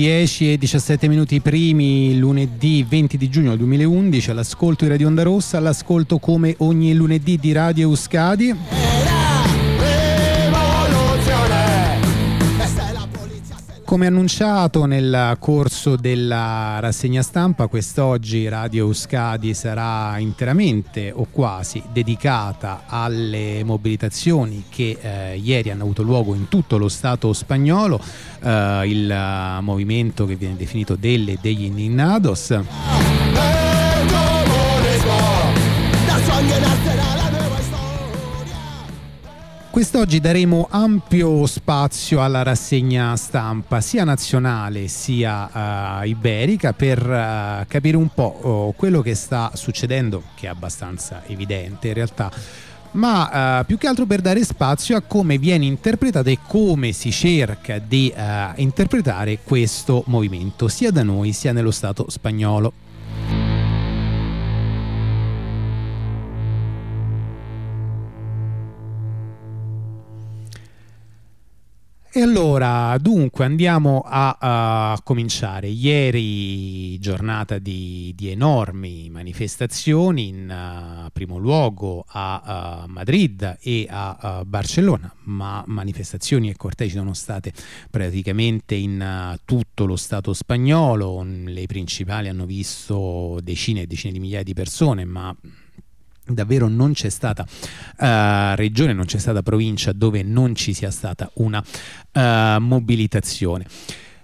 10 e 17 minuti primi, lunedì 20 di giugno 2011, all'ascolto di Radio Onda Rossa, all'ascolto come ogni lunedì di Radio Euskadi. Come annunciato nel corso della rassegna stampa, quest'oggi Radio Euskadi sarà interamente o quasi dedicata alle mobilitazioni che eh, ieri hanno avuto luogo in tutto lo Stato spagnolo, eh, il movimento che viene definito delle degli indignados. Quest'oggi daremo ampio spazio alla rassegna stampa sia nazionale sia uh, iberica per uh, capire un po' uh, quello che sta succedendo, che è abbastanza evidente in realtà, ma uh, più che altro per dare spazio a come viene interpretato e come si cerca di interpretare questo movimento sia da noi sia nello Stato spagnolo. E allora, dunque, andiamo a, a cominciare. Ieri giornata di, di enormi manifestazioni, in uh, primo luogo a uh, Madrid e a uh, Barcellona, ma manifestazioni e cortegi sono state praticamente in tutto lo Stato spagnolo. Le principali hanno visto decine e decine di migliaia di persone, ma davvero non c'è stata uh, regione, non c'è stata provincia dove non ci sia stata una uh, mobilitazione.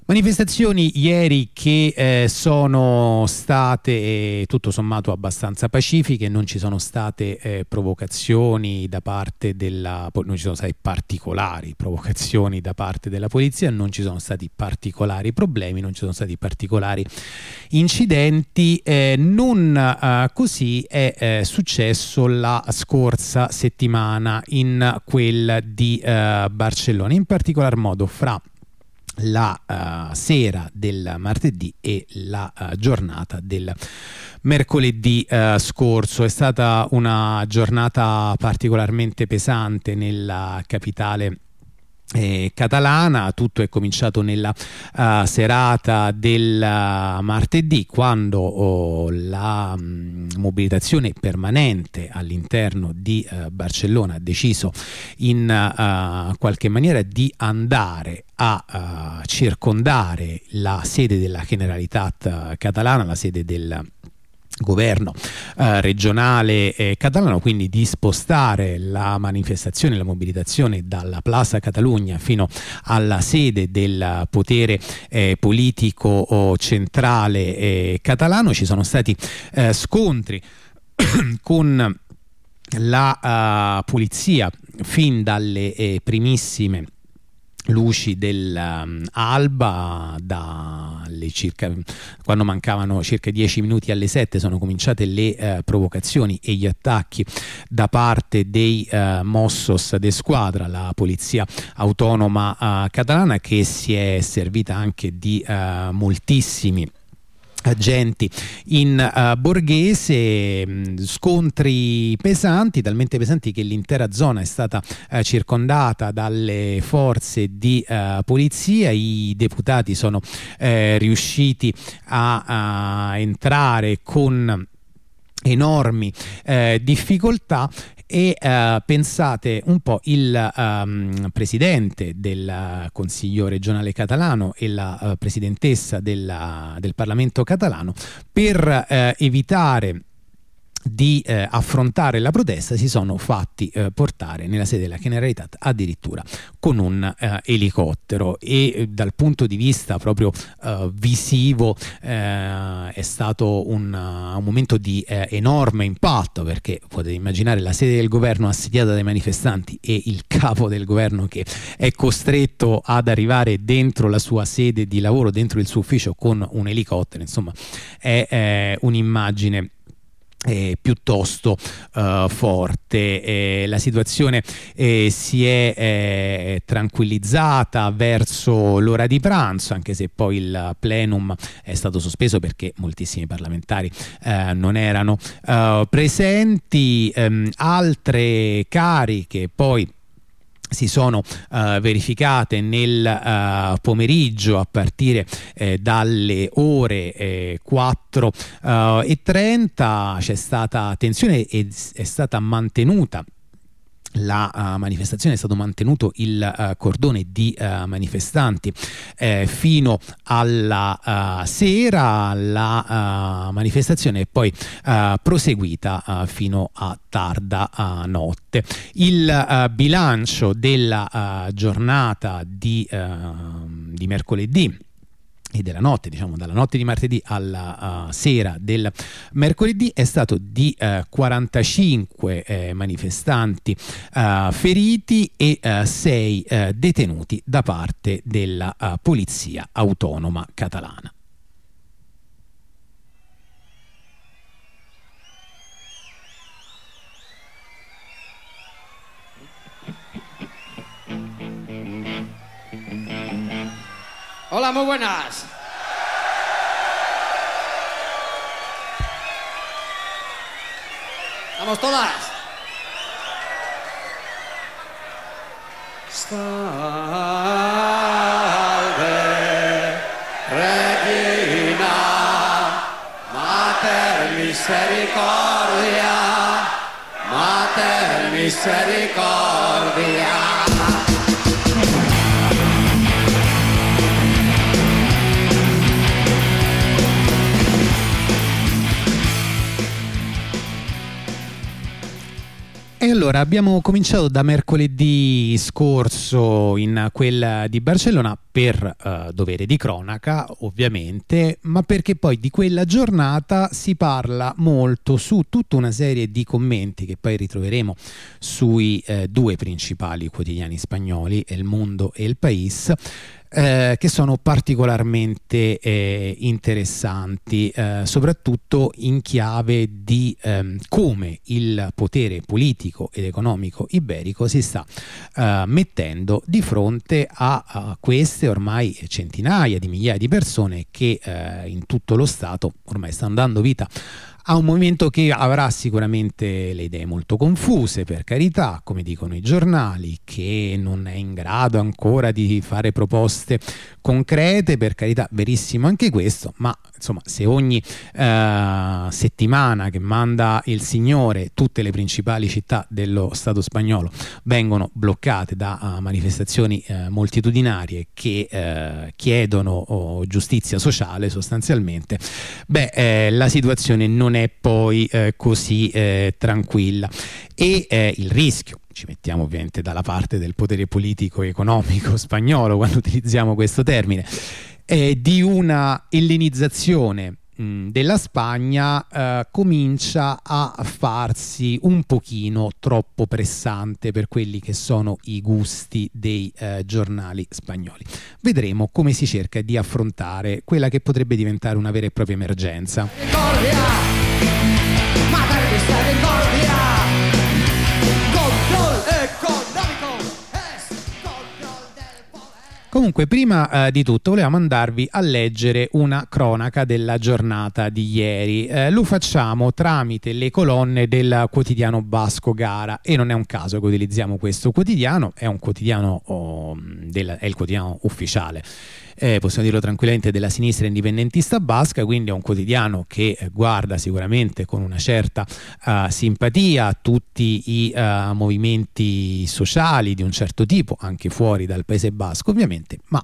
Manifestazioni ieri che eh, sono state eh, tutto sommato abbastanza pacifiche, non ci sono state eh, provocazioni da parte della non ci sono state particolari provocazioni da parte della polizia, non ci sono stati particolari problemi, non ci sono stati particolari incidenti, eh, non eh, così è eh, successo la scorsa settimana in quella di Barcellona, in particolar modo fra la uh, sera del martedì e la uh, giornata del mercoledì uh, scorso. È stata una giornata particolarmente pesante nella capitale eh, catalana, tutto è cominciato nella uh, serata del uh, martedì quando oh, la um, mobilitazione permanente all'interno di uh, Barcellona ha deciso in qualche maniera di andare a circondare la sede della Generalitat catalana, la sede del governo eh, regionale eh, catalano quindi di spostare la manifestazione, la mobilitazione dalla Plaza Catalogna fino alla sede del potere eh, politico centrale eh, catalano. Ci sono stati eh, scontri con la uh, polizia fin dalle primissime luci dell'alba um, dalle circa quando mancavano circa 10 minuti alle 7 sono cominciate le uh, provocazioni e gli attacchi da parte dei uh, Mossos de Squadra la polizia autonoma uh, catalana che si è servita anche di moltissimi agenti in uh, borghese, mh, scontri pesanti, talmente pesanti che l'intera zona è stata uh, circondata dalle forze di uh, polizia, i deputati sono riusciti a, a entrare con enormi eh, difficoltà e uh, pensate un po' il um, presidente del Consiglio regionale catalano e la uh, presidentessa della, del Parlamento catalano per uh, evitare di eh, affrontare la protesta si sono fatti eh, portare nella sede della Generalitat addirittura con un eh, elicottero. E eh, dal punto di vista proprio eh, visivo eh, è stato un, un momento di enorme impatto perché potete immaginare la sede del governo assediata dai manifestanti e il capo del governo che è costretto ad arrivare dentro la sua sede di lavoro, dentro il suo ufficio con un elicottero, insomma è un'immagine eh, piuttosto uh, forte. Eh, la situazione eh, si è eh, tranquillizzata verso l'ora di pranzo, anche se poi il plenum è stato sospeso perché moltissimi parlamentari eh, non erano presenti. Um, altre cariche poi si sono uh, verificate nel uh, pomeriggio a partire eh, dalle ore eh, 4 uh, e 30 c'è stata tensione e è stata mantenuta la uh, manifestazione è stato mantenuto il uh, cordone di uh, manifestanti. Eh, fino alla sera la manifestazione è poi proseguita fino a tarda notte. Il bilancio della giornata di, di mercoledì e della notte, diciamo dalla notte di martedì alla uh, sera del mercoledì è stato di uh, 45 eh, manifestanti uh, feriti e 6 uh, detenuti da parte della polizia autonoma catalana. Hola, muy buenas. Vamos todas. Salve, Regina, Mater Misericordia, Mater Misericordia. Allora abbiamo cominciato da mercoledì scorso in quella di Barcellona per uh, dovere di cronaca, ovviamente, ma perché poi di quella giornata si parla molto su tutta una serie di commenti che poi ritroveremo sui eh, due principali quotidiani spagnoli, El Mundo e El País eh, che sono particolarmente eh, interessanti, eh, soprattutto in chiave di ehm, come il potere politico ed economico iberico si sta eh, mettendo di fronte a, a, queste ormai centinaia di migliaia di persone che eh, in tutto lo Stato ormai stanno dando vita a un movimento che avrà sicuramente le idee molto confuse, per carità, come dicono i giornali, che non è in grado ancora di fare proposte concrete, per carità, verissimo anche questo, ma insomma se ogni eh, settimana che manda il Signore tutte le principali città dello Stato spagnolo vengono bloccate da uh, manifestazioni uh, moltitudinarie che uh, chiedono oh, giustizia sociale sostanzialmente, beh eh, la situazione non è poi eh, così eh, tranquilla e il rischio ci mettiamo ovviamente dalla parte del potere politico e economico spagnolo quando utilizziamo questo termine, eh, di una ellenizzazione della Spagna eh, comincia a farsi un pochino troppo pressante per quelli che sono i gusti dei eh, giornali spagnoli. Vedremo come si cerca di affrontare quella che potrebbe diventare una vera e propria emergenza. Comunque, prima eh, di tutto, volevamo mandarvi a leggere una cronaca della giornata di ieri. Eh, lo facciamo tramite le colonne del quotidiano Basco Gara e non è un caso che utilizziamo questo quotidiano, è un quotidiano, oh, del, è il quotidiano ufficiale eh, possiamo dirlo tranquillamente, della sinistra indipendentista basca, quindi è un quotidiano che eh, guarda sicuramente con una certa uh, simpatia tutti i uh, movimenti sociali di un certo tipo, anche fuori dal Paese Basco ovviamente, ma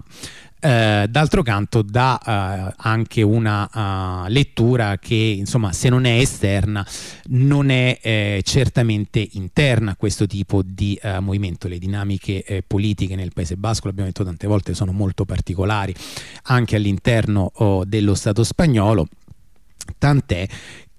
eh, d'altro canto dà eh, anche una uh, lettura che insomma se non è esterna non è eh, certamente interna a questo tipo di uh, movimento. Le dinamiche eh, politiche nel Paese Basco l'abbiamo detto tante volte sono molto particolari anche all'interno oh, dello Stato spagnolo. Tant'è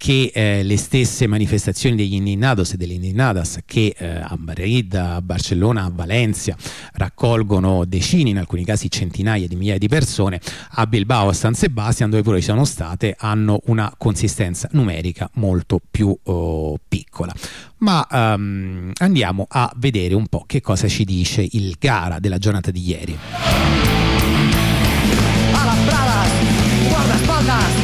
che eh, le stesse manifestazioni degli Indignados e delle Indignadas che eh, a Madrid, a Barcellona, a Valencia raccolgono decine, in alcuni casi centinaia di migliaia di persone, a Bilbao, a San Sebastian, dove pure ci sono state, hanno una consistenza numerica molto più oh, piccola ma um, andiamo a vedere un po' che cosa ci dice il gara della giornata di ieri. A las bravas, guardaespaldas,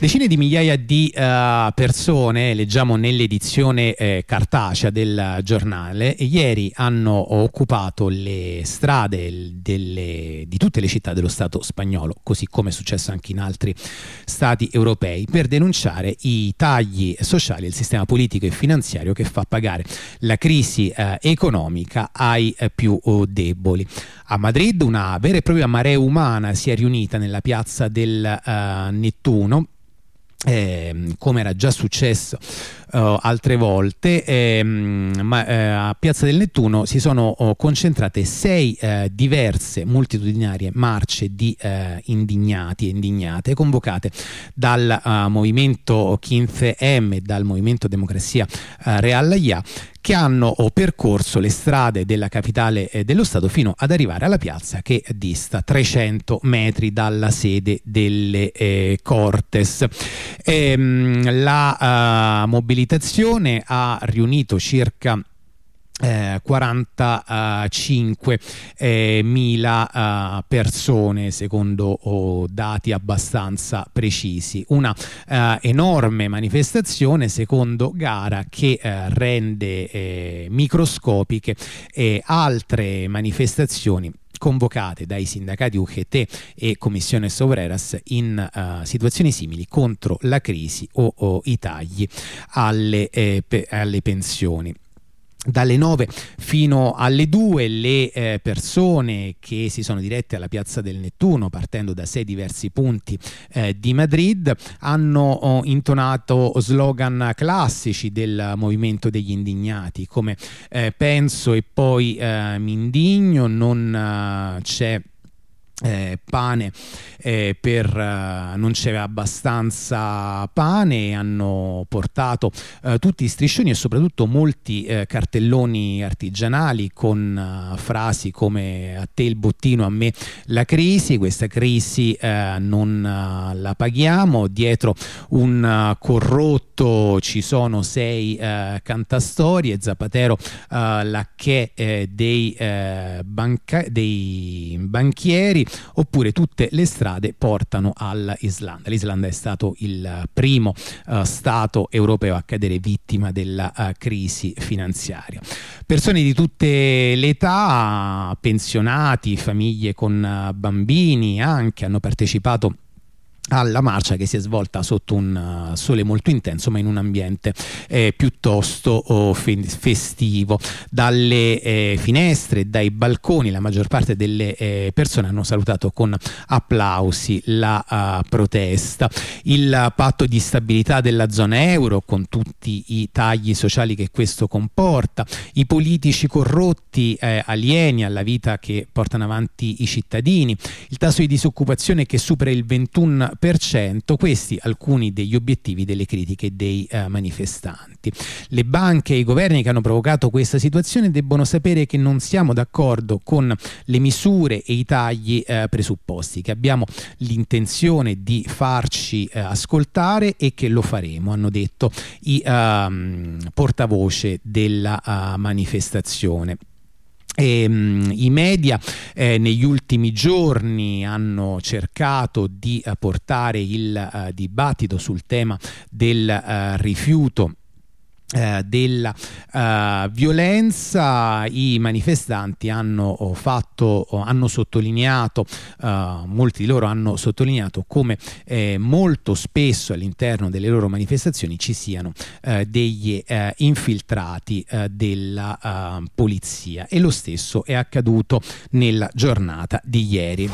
Decine di migliaia di uh, persone, leggiamo nell'edizione eh, cartacea del giornale, ieri hanno occupato le strade delle, di tutte le città dello Stato spagnolo, così come è successo anche in altri Stati europei, per denunciare i tagli sociali al sistema politico e finanziario che fa pagare la crisi eh, economica ai eh, più oh, deboli. A Madrid una vera e propria marea umana si è riunita nella piazza del uh, Nettuno eh, come era già successo uh, altre volte, ehm, ma eh, a Piazza del Nettuno si sono oh, concentrate sei eh, diverse multitudinarie marce di eh, indignati e indignate convocate dal uh, movimento 15M, dal movimento Democrazia uh, Real Ya che hanno oh, percorso le strade della capitale dello Stato fino ad arrivare alla piazza che dista 300 metri dalla sede delle eh, Cortes. Ehm, la uh, mobilitazione ha riunito circa eh, 45 eh, eh, persone secondo oh, dati abbastanza precisi. Una eh, enorme manifestazione secondo gara che eh, rende eh, microscopiche altre manifestazioni convocate dai sindacati UGT e Commissione Sovreras in uh, situazioni simili contro la crisi o, o i tagli alle, eh, pe alle pensioni dalle 9 fino alle 2 le eh, persone che si sono dirette alla piazza del Nettuno partendo da sei diversi punti eh, di Madrid hanno oh, intonato slogan classici del movimento degli indignati come eh, penso e poi eh, mi indigno non eh, c'è eh, pane eh, per uh, non c'era abbastanza pane hanno portato uh, tutti i striscioni e soprattutto molti uh, cartelloni artigianali con frasi come a te il bottino a me la crisi questa crisi non la paghiamo. Dietro un corrotto ci sono sei cantastorie Zapatero la che dei, banca- dei banchieri oppure tutte le strade portano all'Islanda. L'Islanda è stato il primo uh, Stato europeo a cadere vittima della uh, crisi finanziaria. Persone di tutte le età, pensionati, famiglie con bambini anche hanno partecipato alla marcia che si è svolta sotto un uh, sole molto intenso ma in un ambiente eh, piuttosto oh, fe festivo. Dalle eh, finestre dai balconi la maggior parte delle eh, persone hanno salutato con applausi la uh, protesta. Il patto di stabilità della zona euro con tutti i tagli sociali che questo comporta. I politici corrotti eh, alieni alla vita che portano avanti i cittadini. Il tasso di disoccupazione che supera il 21 questi alcuni degli obiettivi delle critiche dei eh, manifestanti. Le banche e i governi che hanno provocato questa situazione debbono sapere che non siamo d'accordo con le misure e i tagli eh, presupposti, che abbiamo l'intenzione di farci eh, ascoltare e che lo faremo, hanno detto i ehm, portavoce della uh, manifestazione. E, um, I media eh, negli ultimi giorni hanno cercato di uh, portare il uh, dibattito sul tema del uh, rifiuto eh, della uh, violenza i manifestanti hanno oh, fatto oh, hanno sottolineato uh, molti di loro hanno sottolineato come eh, molto spesso all'interno delle loro manifestazioni ci siano eh, degli eh, infiltrati della polizia. E lo stesso è accaduto nella giornata di ieri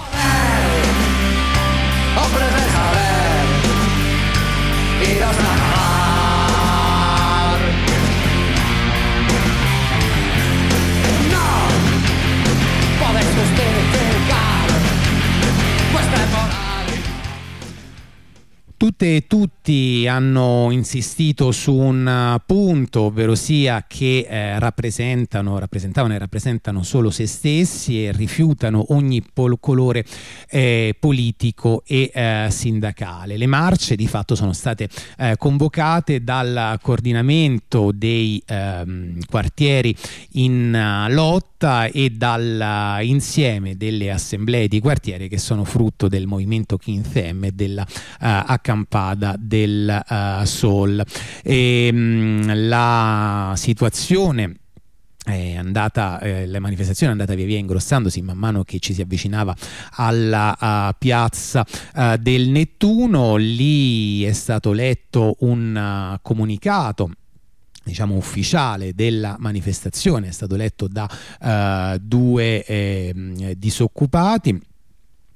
Tutte e tutti hanno insistito su un punto, ovvero sia che eh, rappresentano, rappresentavano e rappresentano solo se stessi e rifiutano ogni colore eh, politico e eh, sindacale. Le marce di fatto sono state eh, convocate dal coordinamento dei ehm, quartieri in uh, lotta e dall'insieme delle assemblee di quartiere che sono frutto del movimento Kinth M e della uh, accampada del uh, Sol. E, mh, mm, la situazione è andata, eh, la manifestazione è andata via via ingrossandosi man mano che ci si avvicinava alla uh, piazza uh, del Nettuno, lì è stato letto un uh, comunicato diciamo ufficiale della manifestazione. È stato letto da due eh, disoccupati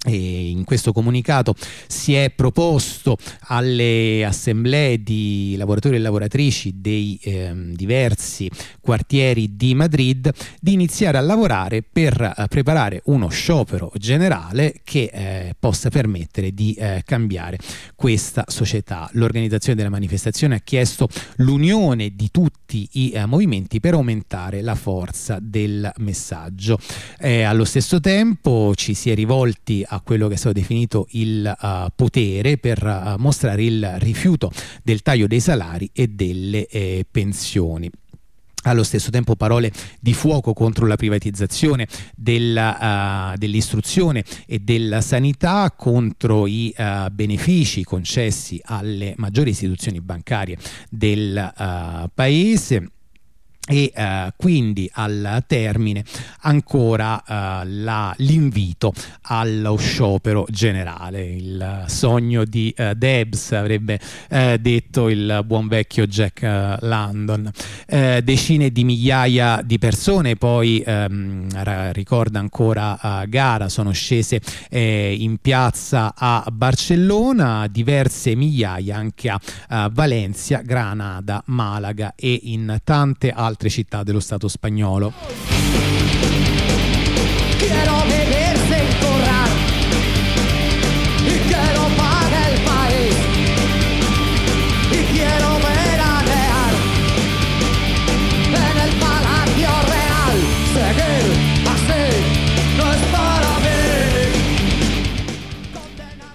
e in questo comunicato si è proposto alle assemblee di lavoratori e lavoratrici dei eh, diversi quartieri di Madrid di iniziare a lavorare per eh, preparare uno sciopero generale che eh, possa permettere di eh, cambiare questa società. L'organizzazione della manifestazione ha chiesto l'unione di tutti i eh, movimenti per aumentare la forza del messaggio. Eh, allo stesso tempo ci si è rivolti a quello che è stato definito il uh, potere per uh, mostrare il rifiuto del taglio dei salari e delle eh, pensioni. Allo stesso tempo parole di fuoco contro la privatizzazione della, uh, dell'istruzione e della sanità, contro i uh, benefici concessi alle maggiori istituzioni bancarie del uh, paese e uh, quindi al termine ancora la, l'invito allo sciopero generale. Il sogno di uh, Debs avrebbe detto il buon vecchio Jack London decine di migliaia di persone poi um, ricorda ancora Gara sono scese eh, in piazza a Barcellona. Diverse migliaia anche a Valencia Granada Malaga e in tante altre altre città dello Stato spagnolo.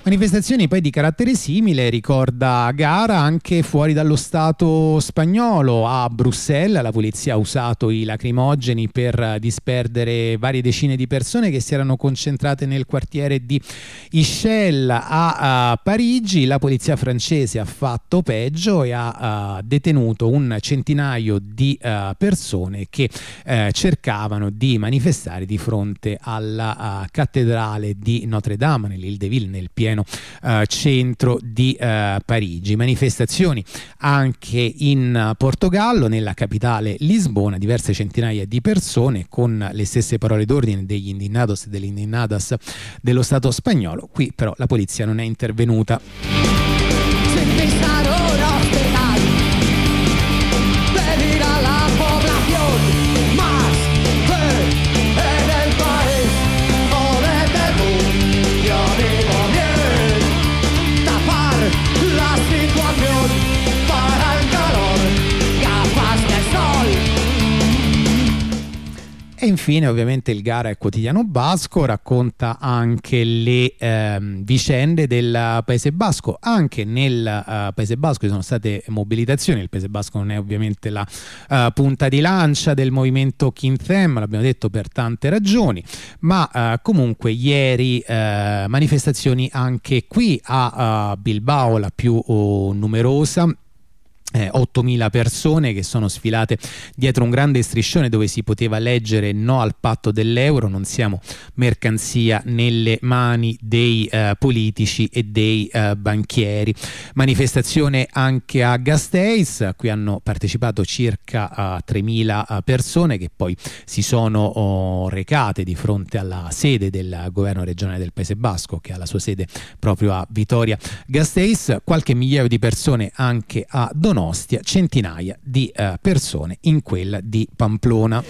Manifestazioni poi di carattere simile, ricorda gara anche fuori dallo Stato spagnolo. A Bruxelles la polizia ha usato i lacrimogeni per disperdere varie decine di persone che si erano concentrate nel quartiere di Ischel. A, a Parigi la polizia francese ha fatto peggio e ha uh, detenuto un centinaio di uh, persone che uh, cercavano di manifestare di fronte alla cattedrale di Notre Dame nell'Ile de Ville nel pieno pieno eh, centro di eh, Parigi. Manifestazioni anche in Portogallo, nella capitale Lisbona, diverse centinaia di persone con le stesse parole d'ordine degli indignados e delle indignadas dello Stato spagnolo. Qui però la polizia non è intervenuta. E infine ovviamente il Gara è quotidiano basco, racconta anche le ehm, vicende del Paese Basco. Anche nel uh, Paese Basco ci sono state mobilitazioni, il Paese Basco non è ovviamente la uh, punta di lancia del movimento Kinthem, l'abbiamo detto per tante ragioni, ma uh, comunque ieri manifestazioni anche qui a Bilbao, la più oh, numerosa eh, 8.000 persone che sono sfilate dietro un grande striscione dove si poteva leggere no al patto dell'euro, non siamo mercanzia nelle mani dei eh, politici e dei eh, banchieri. Manifestazione anche a Gasteis, a cui hanno partecipato circa 3.000 eh, persone che poi si sono oh, recate di fronte alla sede del governo regionale del Paese Basco che ha la sua sede proprio a Vitoria Gasteis, qualche migliaio di persone anche a Donostia Ostia centinaia di uh, persone in quella di Pamplona.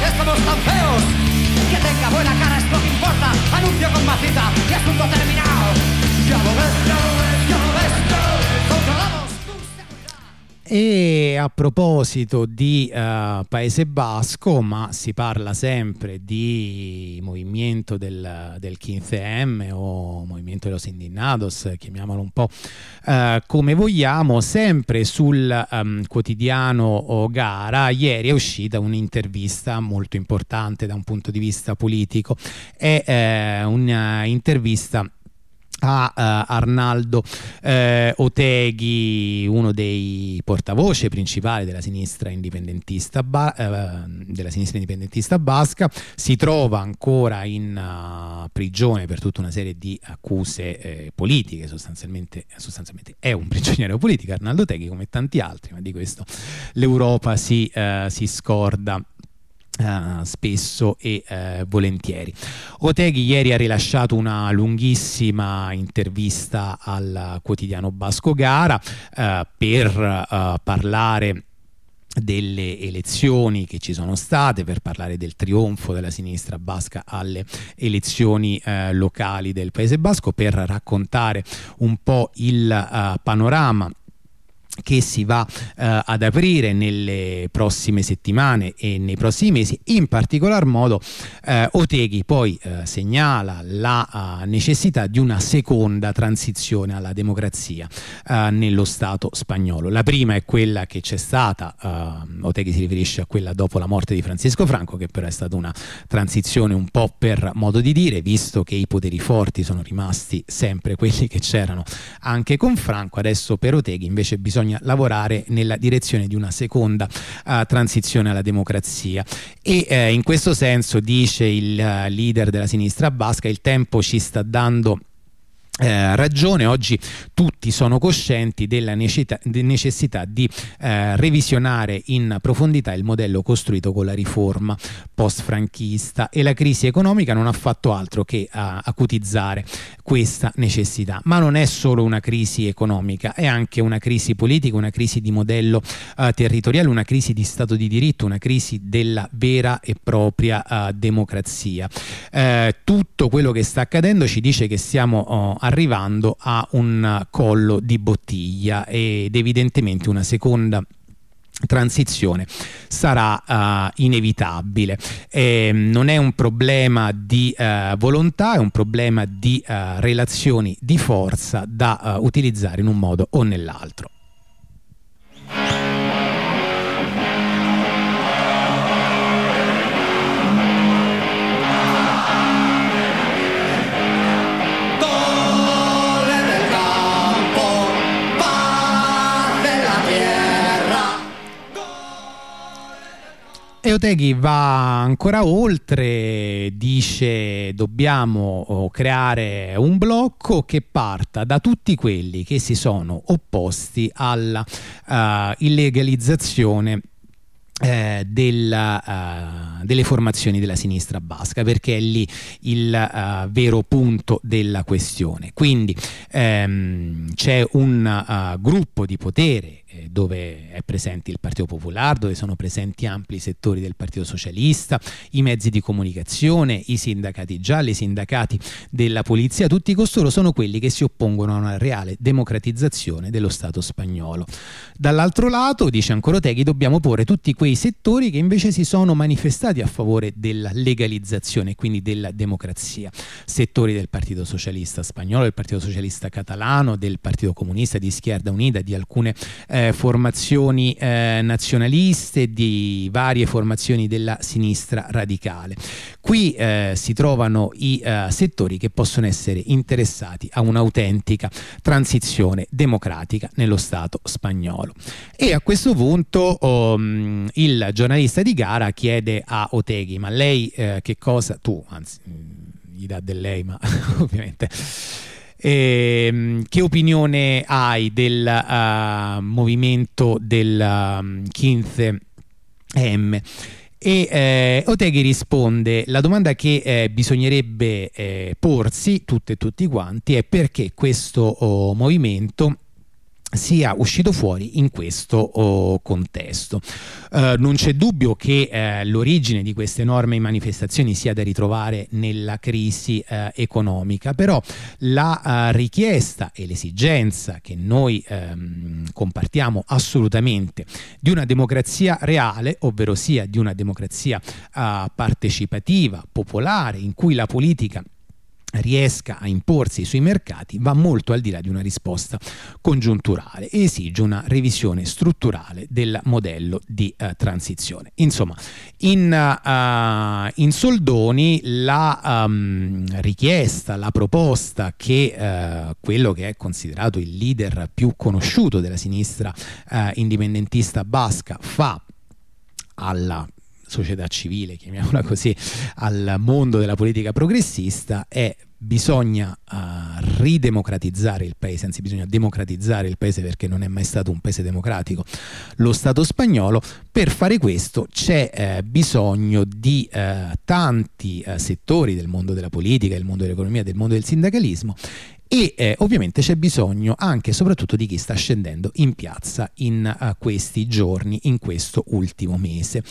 Qué somos tan feos. Que tenga buena cara es lo que importa, anuncio con macita y asunto terminado. Ya lo ves, ya lo ves, ya lo ves, controlamos. E a proposito di uh, Paese Basco, ma si parla sempre di movimento del, del 15M o movimento de los Indignados, chiamiamolo un po' uh, come vogliamo, sempre sul um, quotidiano Gara, ieri è uscita un'intervista molto importante da un punto di vista politico, è uh, un'intervista a uh, Arnaldo uh, Oteghi, uno dei portavoce principali della sinistra ba- uh, della sinistra indipendentista basca, si trova ancora in prigione per tutta una serie di accuse eh, politiche, sostanzialmente, sostanzialmente, è un prigioniero politico Arnaldo Oteghi come tanti altri, ma di questo l'Europa si, si scorda Uh, spesso e uh, volentieri. Oteghi ieri ha rilasciato una lunghissima intervista al quotidiano Basco Gara uh, per parlare delle elezioni che ci sono state per parlare del trionfo della sinistra basca alle elezioni eh, locali del Paese Basco per raccontare un po' il panorama che si va eh, ad aprire nelle prossime settimane e nei prossimi mesi, in particolar modo eh, Oteghi poi eh, segnala la uh, necessità di una seconda transizione alla democrazia uh, nello Stato spagnolo. La prima è quella che c'è stata, uh, Oteghi si riferisce a quella dopo la morte di Francisco Franco, che però è stata una transizione un po' per modo di dire, visto che i poteri forti sono rimasti sempre quelli che c'erano anche con Franco, adesso per Oteghi invece bisogna bisogna lavorare nella direzione di una seconda uh, transizione alla democrazia. E uh, in questo senso dice il uh, leader della sinistra basca il tempo ci sta dando eh, ragione, oggi tutti sono coscienti della necessità, di eh, revisionare in profondità il modello costruito con la riforma post-franchista e la crisi economica non ha fatto altro che uh, acutizzare questa necessità. Ma non è solo una crisi economica, è anche una crisi politica, una crisi di modello uh, territoriale, una crisi di Stato di diritto, una crisi della vera e propria uh, democrazia. Eh, tutto quello che sta accadendo ci dice che stiamo oh, arrivando a un collo di bottiglia ed evidentemente una seconda transizione sarà uh, inevitabile. Eh, non è un problema di uh, volontà, è un problema di uh, relazioni di forza da utilizzare in un modo o nell'altro. Eoteghi va ancora oltre, dice dobbiamo oh, creare un blocco che parta da tutti quelli che si sono opposti alla uh, illegalizzazione eh, della, uh, delle formazioni della sinistra basca perché è lì il uh, vero punto della questione. Quindi ehm, c'è un uh, gruppo di potere eh, dove è presente il Partito Popolare, dove sono presenti ampli settori del Partito Socialista, i mezzi di comunicazione, i sindacati gialli, i sindacati della polizia, tutti costoro sono quelli che si oppongono a una reale democratizzazione dello Stato spagnolo. Dall'altro lato, dice ancora Teghi, dobbiamo porre tutti quei settori che invece si sono manifestati a favore della legalizzazione quindi della democrazia. Settori del Partito Socialista spagnolo, del Partito Socialista catalano, del Partito Comunista, di Izquierda Unida, di alcune eh, eh, formazioni eh, nazionaliste, di varie formazioni della sinistra radicale. Qui eh, si trovano i eh, settori che possono essere interessati a un'autentica transizione democratica nello Stato spagnolo. E a questo punto um, il giornalista di gara chiede a Oteghi, ma lei eh, che cosa, tu anzi gli dà del lei, ma ovviamente eh, che opinione hai del uh, movimento del uh, 15M? E eh, Oteghi risponde: La domanda che eh, bisognerebbe eh, porsi, tutte e tutti quanti, è perché questo oh, movimento sia uscito fuori in questo oh, contesto. Uh, non c'è dubbio che uh, l'origine di queste enormi manifestazioni sia da ritrovare nella crisi uh, economica, però la richiesta e l'esigenza che noi um, compartiamo assolutamente di una democrazia reale, ovvero sia di una democrazia partecipativa, popolare, in cui la politica riesca a imporsi sui mercati va molto al di là di una risposta congiunturale e esige una revisione strutturale del modello di uh, transizione. Insomma, in, uh, in soldoni la um, richiesta, la proposta che uh, quello che è considerato il leader più conosciuto della sinistra indipendentista basca fa alla società civile, chiamiamola così, al mondo della politica progressista è bisogna uh, ridemocratizzare il paese, anzi bisogna democratizzare il paese perché non è mai stato un paese democratico lo Stato spagnolo, per fare questo c'è eh, bisogno di eh, tanti eh, settori del mondo della politica, del mondo dell'economia, del mondo del sindacalismo e eh, ovviamente c'è bisogno anche e soprattutto di chi sta scendendo in piazza in uh, questi giorni, in questo ultimo mese.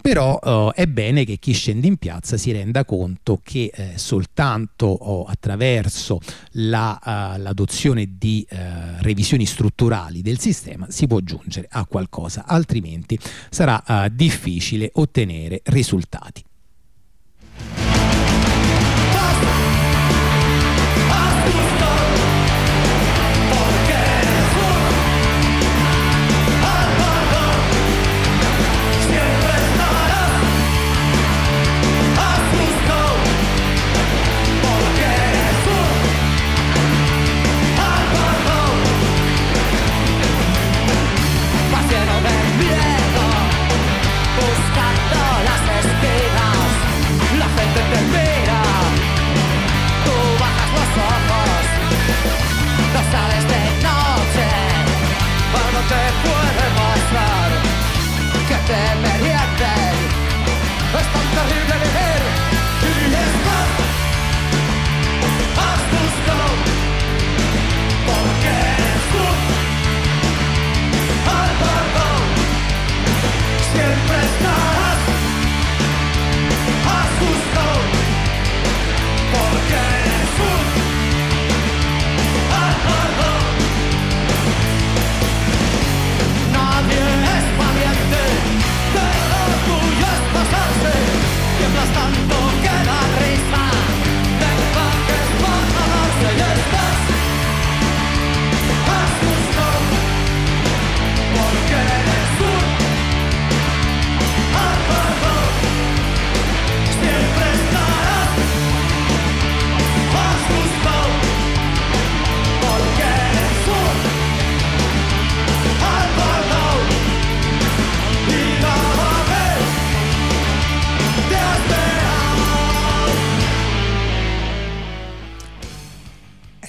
Però uh, è bene che chi scende in piazza si renda conto che eh, soltanto oh, attraverso la, uh, l'adozione di revisioni strutturali del sistema si può giungere a qualcosa, altrimenti sarà difficile ottenere risultati.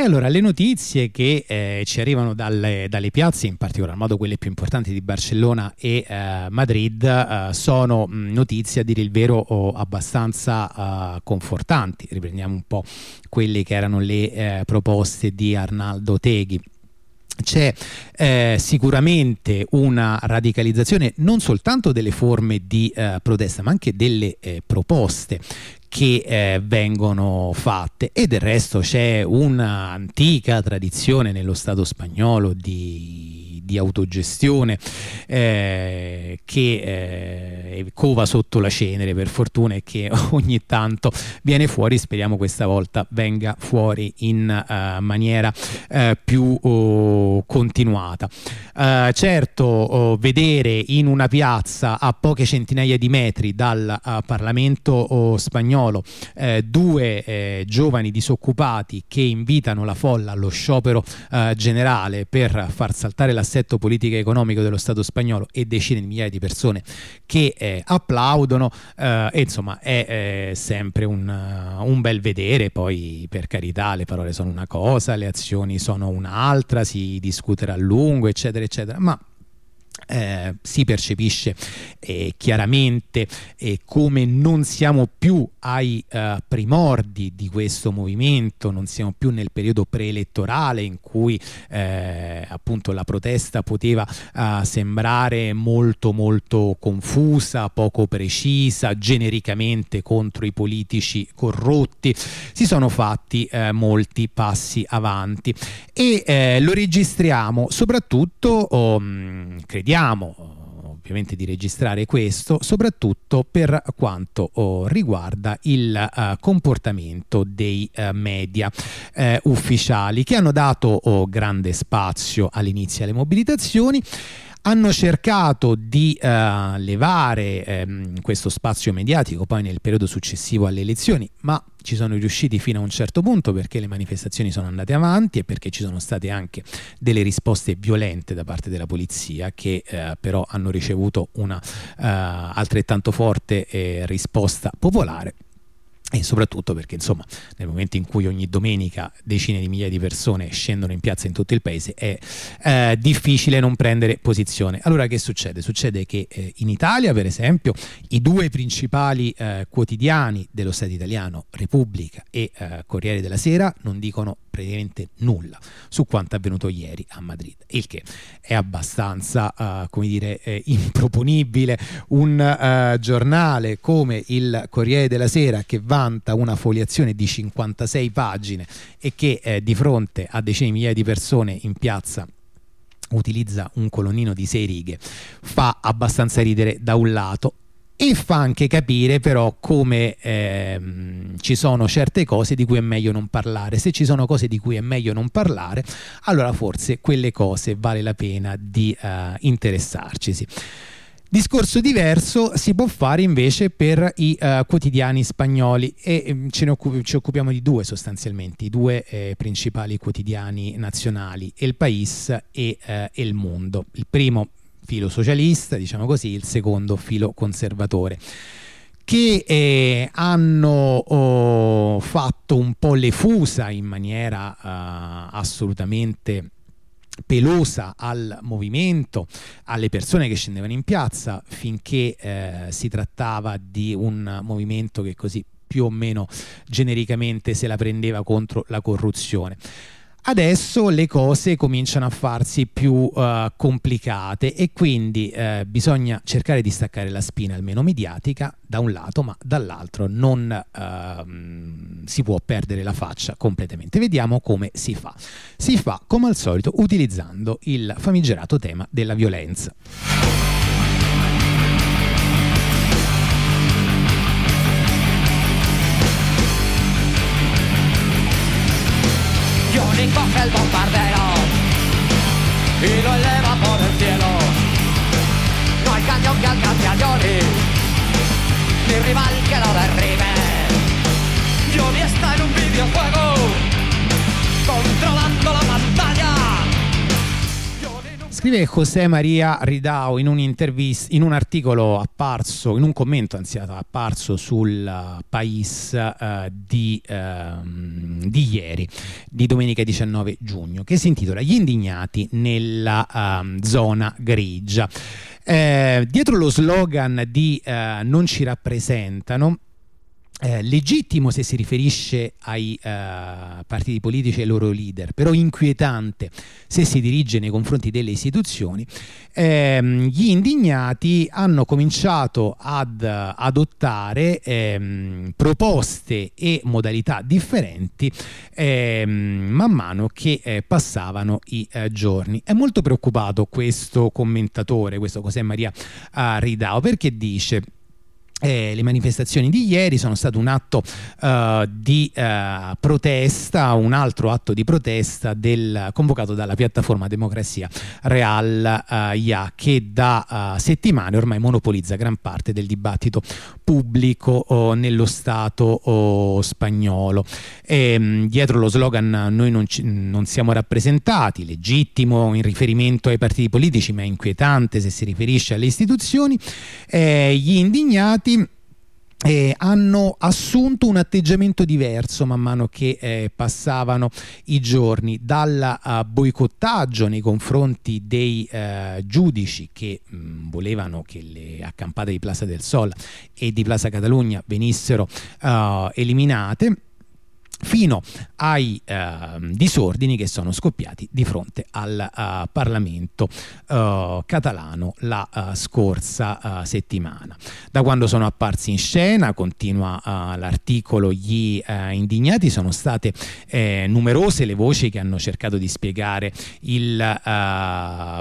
Allora, le notizie che eh, ci arrivano dalle, dalle, piazze, in particolar modo quelle più importanti di Barcellona e eh, Madrid, eh, sono mh, notizie a dire il vero oh, abbastanza uh, confortanti. Riprendiamo un po' quelle che erano le eh, proposte di Arnaldo Teghi c'è eh, sicuramente una radicalizzazione non soltanto delle forme di eh, protesta ma anche delle eh, proposte che eh, vengono fatte. E del resto c'è un'antica tradizione nello Stato spagnolo di di autogestione eh, che eh, cova sotto la cenere per fortuna e che ogni tanto viene fuori, speriamo questa volta venga fuori in uh, maniera uh, più uh, continuata. certo, oh, vedere in una piazza a poche centinaia di metri dal Parlamento oh, spagnolo due giovani disoccupati che invitano la folla allo sciopero generale per far saltare l'assetto assetto politico e economico dello Stato spagnolo e decine di migliaia di persone che eh, applaudono eh, insomma è eh, sempre un, uh, un, bel vedere. Poi per carità le parole sono una cosa le azioni sono un'altra si discuterà a lungo eccetera eccetera. Ma eh, si percepisce eh, chiaramente eh, come non siamo più ai eh, primordi di questo movimento, non siamo più nel periodo preelettorale in cui eh, appunto la protesta poteva eh, sembrare molto molto confusa, poco precisa, genericamente contro i politici corrotti. Si sono fatti molti passi avanti e lo registriamo soprattutto, oh, crediamo, chiediamo ovviamente di registrare questo, soprattutto per quanto oh, riguarda il uh, comportamento dei uh, media uh, ufficiali che hanno dato oh, grande spazio all'inizio alle mobilitazioni hanno cercato di uh, levare ehm, questo spazio mediatico poi nel periodo successivo alle elezioni, ma ci sono riusciti fino a un certo punto perché le manifestazioni sono andate avanti e perché ci sono state anche delle risposte violente da parte della polizia che eh, però hanno ricevuto una eh, altrettanto forte eh, risposta popolare e soprattutto perché insomma nel momento in cui ogni domenica decine di migliaia di persone scendono in piazza in tutto il paese è eh, difficile non prendere posizione allora che succede? succede che eh, in Italia per esempio i due principali eh, quotidiani dello Stato italiano Repubblica e eh, Corriere della Sera non dicono praticamente nulla su quanto avvenuto ieri a Madrid il che è abbastanza uh, come dire eh, improponibile. Un uh, giornale come il Corriere della Sera che vanta una foliazione di 56 pagine e che eh, di fronte a decine di migliaia di persone in piazza utilizza un colonnino di sei righe fa abbastanza ridere da un lato e fa anche capire però come ehm, ci sono certe cose di cui è meglio non parlare. Se ci sono cose di cui è meglio non parlare, allora forse quelle cose vale la pena di uh, interessarcisi. Discorso diverso si può fare invece per i uh, quotidiani spagnoli e ne occup- ci occupiamo di due sostanzialmente, i due eh, principali quotidiani nazionali, El País e uh, El Mundo. Il primo filo socialista, diciamo così, il secondo filo conservatore che eh, hanno oh, fatto un po' le fusa in maniera uh, assolutamente pelosa al movimento, alle persone che scendevano in piazza, finché eh, si trattava di un movimento che così più o meno genericamente se la prendeva contro la corruzione. Adesso le cose cominciano a farsi più uh, complicate e quindi uh, bisogna cercare di staccare la spina almeno mediatica da un lato, ma dall'altro non uh, si può perdere la faccia completamente. Vediamo come si fa. Si fa come al solito utilizzando il famigerato tema della violenza. Y coge el bombardero y lo eleva por el cielo. No hay cañón que alcance a Johnny, ni rival que lo derribe. Johnny está en un videojuego, controlando Scrive José Maria Ridao in, in un articolo apparso, in un commento anzi apparso sul uh, Pais uh, di, uh, di, ieri, di domenica 19 giugno, che si intitola Gli indignati nella um, zona grigia. Eh, dietro lo slogan di uh, non ci rappresentano eh, legittimo se si riferisce ai uh, partiti politici e ai loro leader, però inquietante se si dirige nei confronti delle istituzioni, ehm, gli indignati hanno cominciato ad uh, adottare ehm, proposte e modalità differenti ehm, man mano che eh, passavano i eh, giorni. È molto preoccupato questo commentatore, questo José Maria Ridao, perché dice eh, le manifestazioni di ieri sono stato un atto uh, di uh, protesta, un altro atto di protesta del, convocato dalla piattaforma Democrazia Real uh, IA che da settimane ormai monopolizza gran parte del dibattito pubblico oh, nello Stato oh, spagnolo. E, um, dietro lo slogan noi non, ci, non siamo rappresentati, legittimo in riferimento ai partiti politici ma inquietante se si riferisce alle istituzioni, eh, gli indignati eh, hanno assunto un atteggiamento diverso man mano che eh, passavano i giorni, dal uh, boicottaggio nei confronti dei uh, giudici che mh, mm, volevano che le accampate di Plaza del Sol e di Plaza Catalogna venissero uh, eliminate fino ai uh, disordini che sono scoppiati di fronte al uh, Parlamento uh, catalano la scorsa settimana. Da quando sono apparsi in scena, continua l'articolo, gli indignati sono state eh, numerose le voci che hanno cercato di spiegare il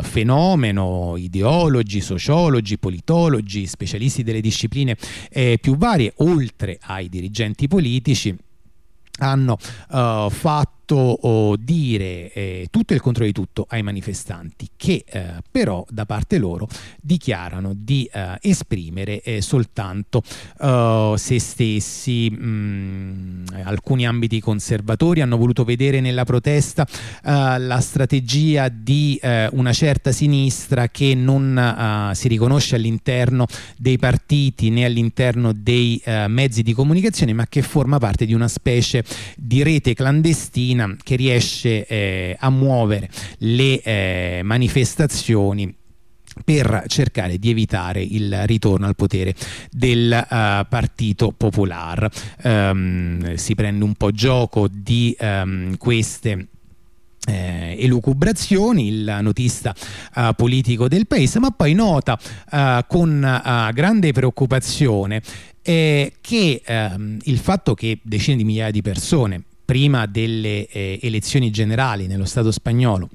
fenomeno, ideologi, sociologi, politologi, specialisti delle discipline eh, più varie, oltre ai dirigenti politici hanno uh, fatto fatto dire eh, tutto il controllo di tutto ai manifestanti che eh, però da parte loro dichiarano di eh, esprimere eh, soltanto eh, se stessi. Mh, mm, alcuni ambiti conservatori hanno voluto vedere nella protesta eh, la strategia di una certa sinistra che non si riconosce all'interno dei partiti né all'interno dei mezzi di comunicazione ma che forma parte di una specie di rete clandestina Cina che riesce eh, a muovere le eh, manifestazioni per cercare di evitare il ritorno al potere del uh, Partito Popolare. Um, si prende un po' gioco di um, queste eh, elucubrazioni, il notista uh, politico del paese, ma poi nota uh, con uh, grande preoccupazione eh, che ehm, il fatto che decine di migliaia di persone prima delle eh, elezioni generali nello Stato spagnolo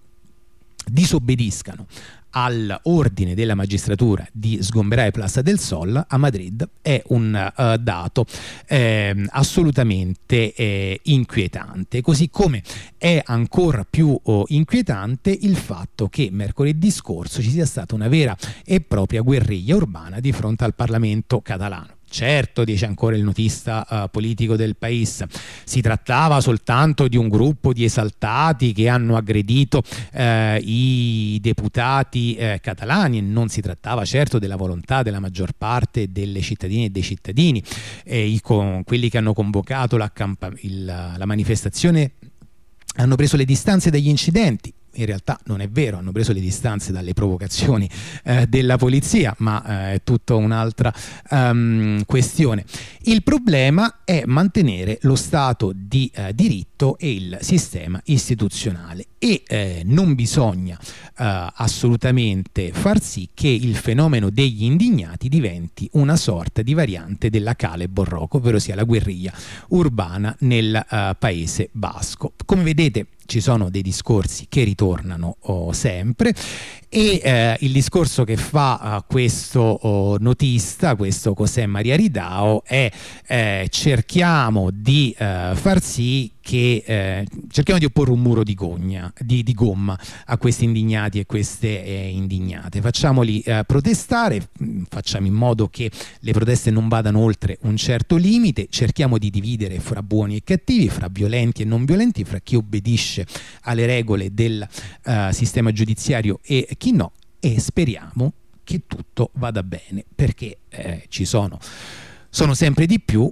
disobbediscano all'ordine della magistratura di sgomberare Plaza del Sol a Madrid è un uh, dato eh, assolutamente eh, inquietante, così come è ancora più oh, inquietante il fatto che mercoledì scorso ci sia stata una vera e propria guerriglia urbana di fronte al Parlamento catalano. Certo, dice ancora il notista uh, politico del País, si trattava soltanto di un gruppo di esaltati che hanno aggredito uh, i deputati uh, catalani. E non si trattava certo della volontà della maggior parte delle cittadine e dei cittadini. E i, con, quelli che hanno convocato il, la manifestazione hanno preso le distanze dagli incidenti in realtà non è vero, hanno preso le distanze dalle provocazioni eh, della polizia, ma eh, è tutta un'altra um, questione. Il problema è mantenere lo Stato di eh, diritto e il sistema istituzionale e eh, non bisogna eh, assolutamente far sì che il fenomeno degli indignati diventi una sorta di variante della Cale Borroco, ovvero sia la guerriglia urbana nel uh, paese basco. Come vedete ci sono dei discorsi che ritornano oh, sempre. E eh, il discorso che fa uh, questo oh, notista, questo José Maria Ridao è eh, cerchiamo di uh, far sì che eh, cerchiamo di opporre un muro di, gogna, di, di, gomma a questi indignati e queste eh, indignate. Facciamoli eh, protestare, mm, facciamo in modo che le proteste non vadano oltre un certo limite, cerchiamo di dividere fra buoni e cattivi, fra violenti e non violenti, fra chi obbedisce alle regole del uh, sistema giudiziario e chi no, e speriamo che tutto vada bene perché eh, ci sono sono sempre di più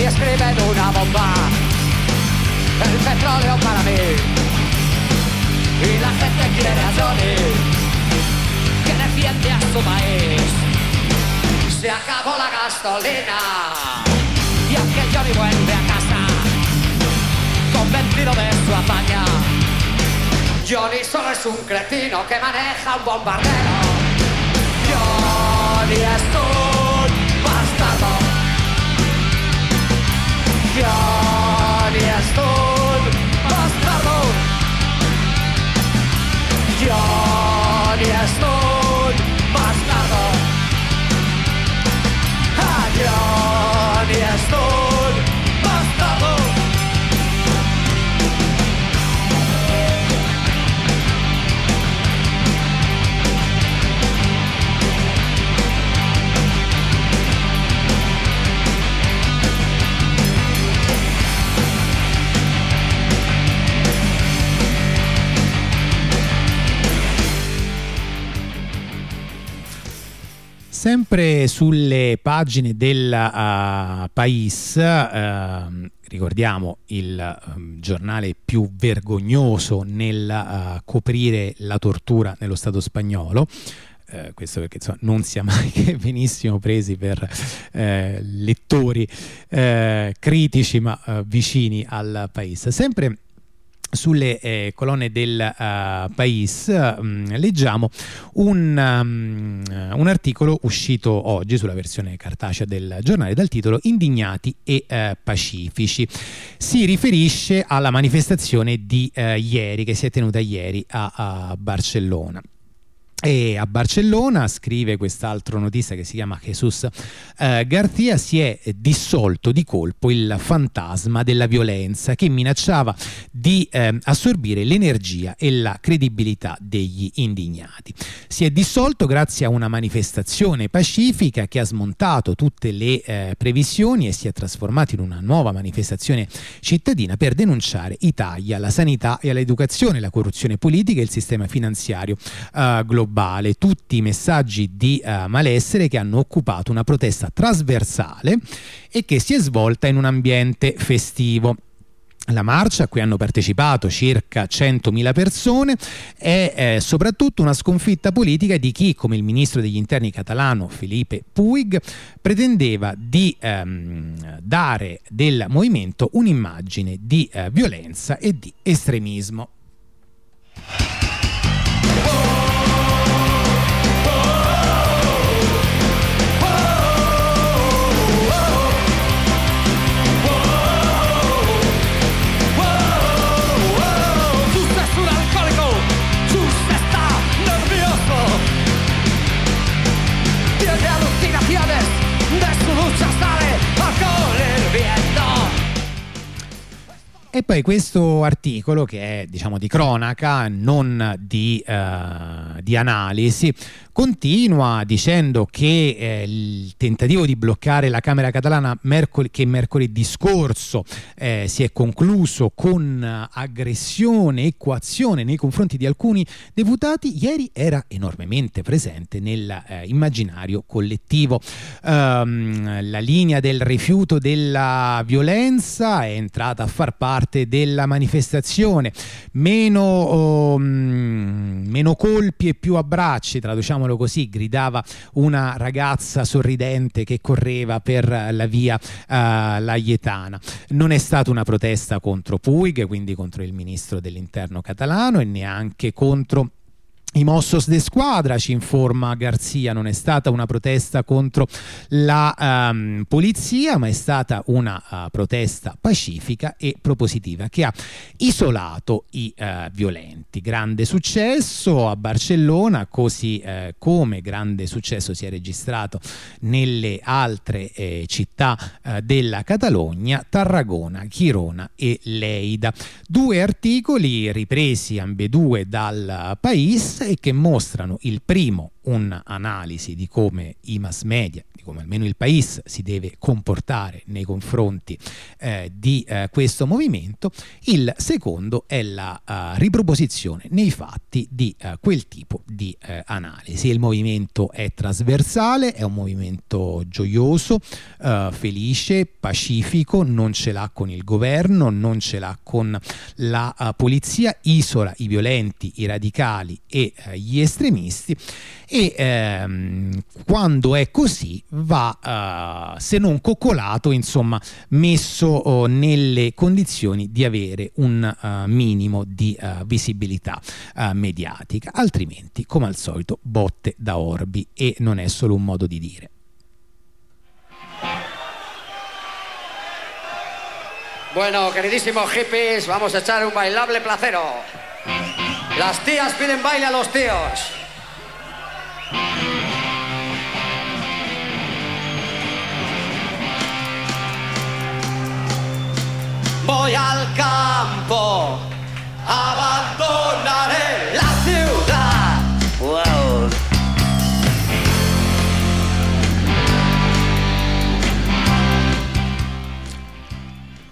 y escriben una bomba. El petróleo para mí. Y la gente quiere a Johnny, que defiende a su país. Se acabó la gasolina. Y aunque Johnny vuelve a casa, convencido de su hazaña, Johnny solo es un cretino que maneja un bombardero. Johnny es un Johnny sempre sulle pagine del uh, Pais, uh, ricordiamo il um, giornale più vergognoso nel uh, coprire la tortura nello Stato spagnolo. Eh, questo perché insomma, non sia mai che venissimo presi per eh, lettori eh, critici ma eh, vicini al paese. Sempre sulle eh, colonne del uh, Pais um, leggiamo un, um, un, articolo uscito oggi sulla versione cartacea del giornale dal titolo Indignati e uh, pacifici. Si riferisce alla manifestazione di uh, ieri che si è tenuta ieri a, a Barcellona. E a Barcellona, scrive quest'altro notista che si chiama Jesus eh, Garcia, si è dissolto di colpo il fantasma della violenza che minacciava di eh, assorbire l'energia e la credibilità degli indignati. Si è dissolto grazie a una manifestazione pacifica che ha smontato tutte le eh, previsioni e si è trasformato in una nuova manifestazione cittadina per denunciare i tagli alla sanità e all'educazione, la corruzione politica e il sistema finanziario eh, globale globale, tutti i messaggi di uh, malessere che hanno occupato una protesta trasversale e che si è svolta in un ambiente festivo. La marcia a cui hanno partecipato circa 100.000 persone è eh, soprattutto una sconfitta politica di chi, come il ministro degli interni catalano Felipe Puig, pretendeva di ehm, dare del movimento un'immagine di eh, violenza e di estremismo. E poi questo articolo, che è diciamo di cronaca, non di, uh, di analisi, continua dicendo che eh, il tentativo di bloccare la Camera catalana mercol- che mercoledì scorso eh, si è concluso con aggressione e coazione nei confronti di alcuni deputati, ieri era enormemente presente nell'immaginario eh, collettivo. Um, la linea del rifiuto della violenza è entrata a far parte della manifestazione. Meno, um, meno colpi e più abbracci, traduciamo chiamiamolo così, gridava una ragazza sorridente che correva per la via uh, Laietana. Non è stata una protesta contro Puig, quindi contro il ministro dell'interno catalano e neanche contro i Mossos de Squadra, ci informa Garzia, non è stata una protesta contro la um, polizia, ma è stata una uh, protesta pacifica e propositiva che ha isolato i uh, violenti. Grande successo a Barcellona, così uh, come grande successo si è registrato nelle altre eh, città della Catalogna, Tarragona, Chirona e Leida. Due articoli ripresi ambedue dal País e che mostrano il primo un'analisi di come i mass media, di come almeno il paese si deve comportare nei confronti eh, di eh, questo movimento, il secondo è la uh, riproposizione nei fatti di uh, quel tipo di uh, analisi. Il movimento è trasversale, è un movimento gioioso, felice, pacifico, non ce l'ha con il governo, non ce l'ha con la polizia, isola i violenti, i radicali e gli estremisti e ehm, quando è così va uh, se non coccolato insomma messo uh, nelle condizioni di avere un uh, minimo di visibilità mediatica altrimenti come al solito botte da orbi e non è solo un modo di dire Bueno, queridísimos hippies, vamos a echar un bailable placero. Las tías piden baile a los tíos. Voy al campo, abandonaré la ciudad.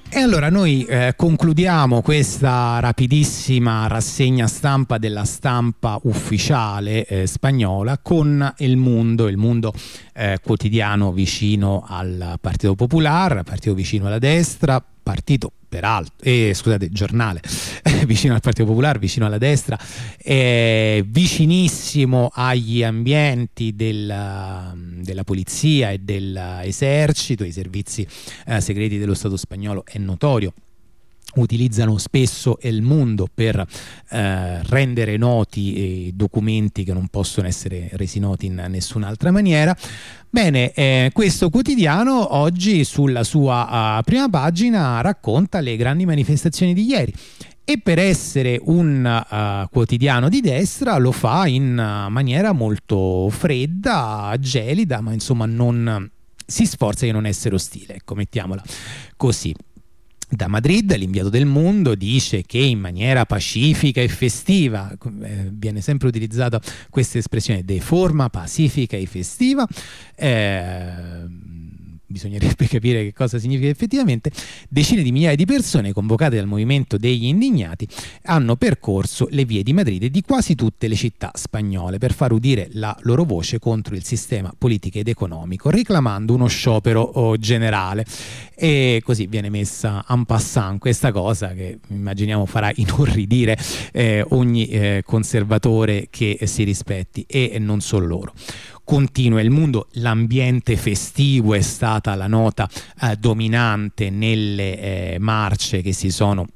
E allora noi eh, concludiamo questa rapidissima rassegna stampa della stampa ufficiale eh, spagnola con Il Mundo, il Mundo eh, quotidiano vicino al Partito Popolare, partito vicino alla destra, partito peraltro, eh, scusate, giornale vicino al Partito Popolare, vicino alla destra, eh, vicinissimo agli ambienti della, della polizia e dell'esercito, i servizi eh, segreti dello Stato spagnolo è notorio utilizzano spesso il mondo per eh, rendere noti documenti che non possono essere resi noti in nessun'altra maniera. Bene, eh, questo quotidiano oggi sulla sua uh, prima pagina racconta le grandi manifestazioni di ieri e per essere un uh, quotidiano di destra lo fa in uh, maniera molto fredda, gelida, ma insomma non si sforza di non essere ostile, ecco, mettiamola così. Da Madrid l'inviato del mondo dice che in maniera pacifica e festiva, eh, viene sempre utilizzata questa espressione, de forma pacifica e festiva, eh, bisognerebbe capire che cosa significa effettivamente, decine di migliaia di persone convocate dal movimento degli indignati hanno percorso le vie di Madrid e di quasi tutte le città spagnole per far udire la loro voce contro il sistema politico ed economico, reclamando uno sciopero oh, generale. E così viene messa en passant questa cosa che immaginiamo farà inorridire eh, ogni eh, conservatore che si rispetti e non solo loro. Continua il mondo, l'ambiente festivo è stata la nota eh, dominante nelle eh, marce che si sono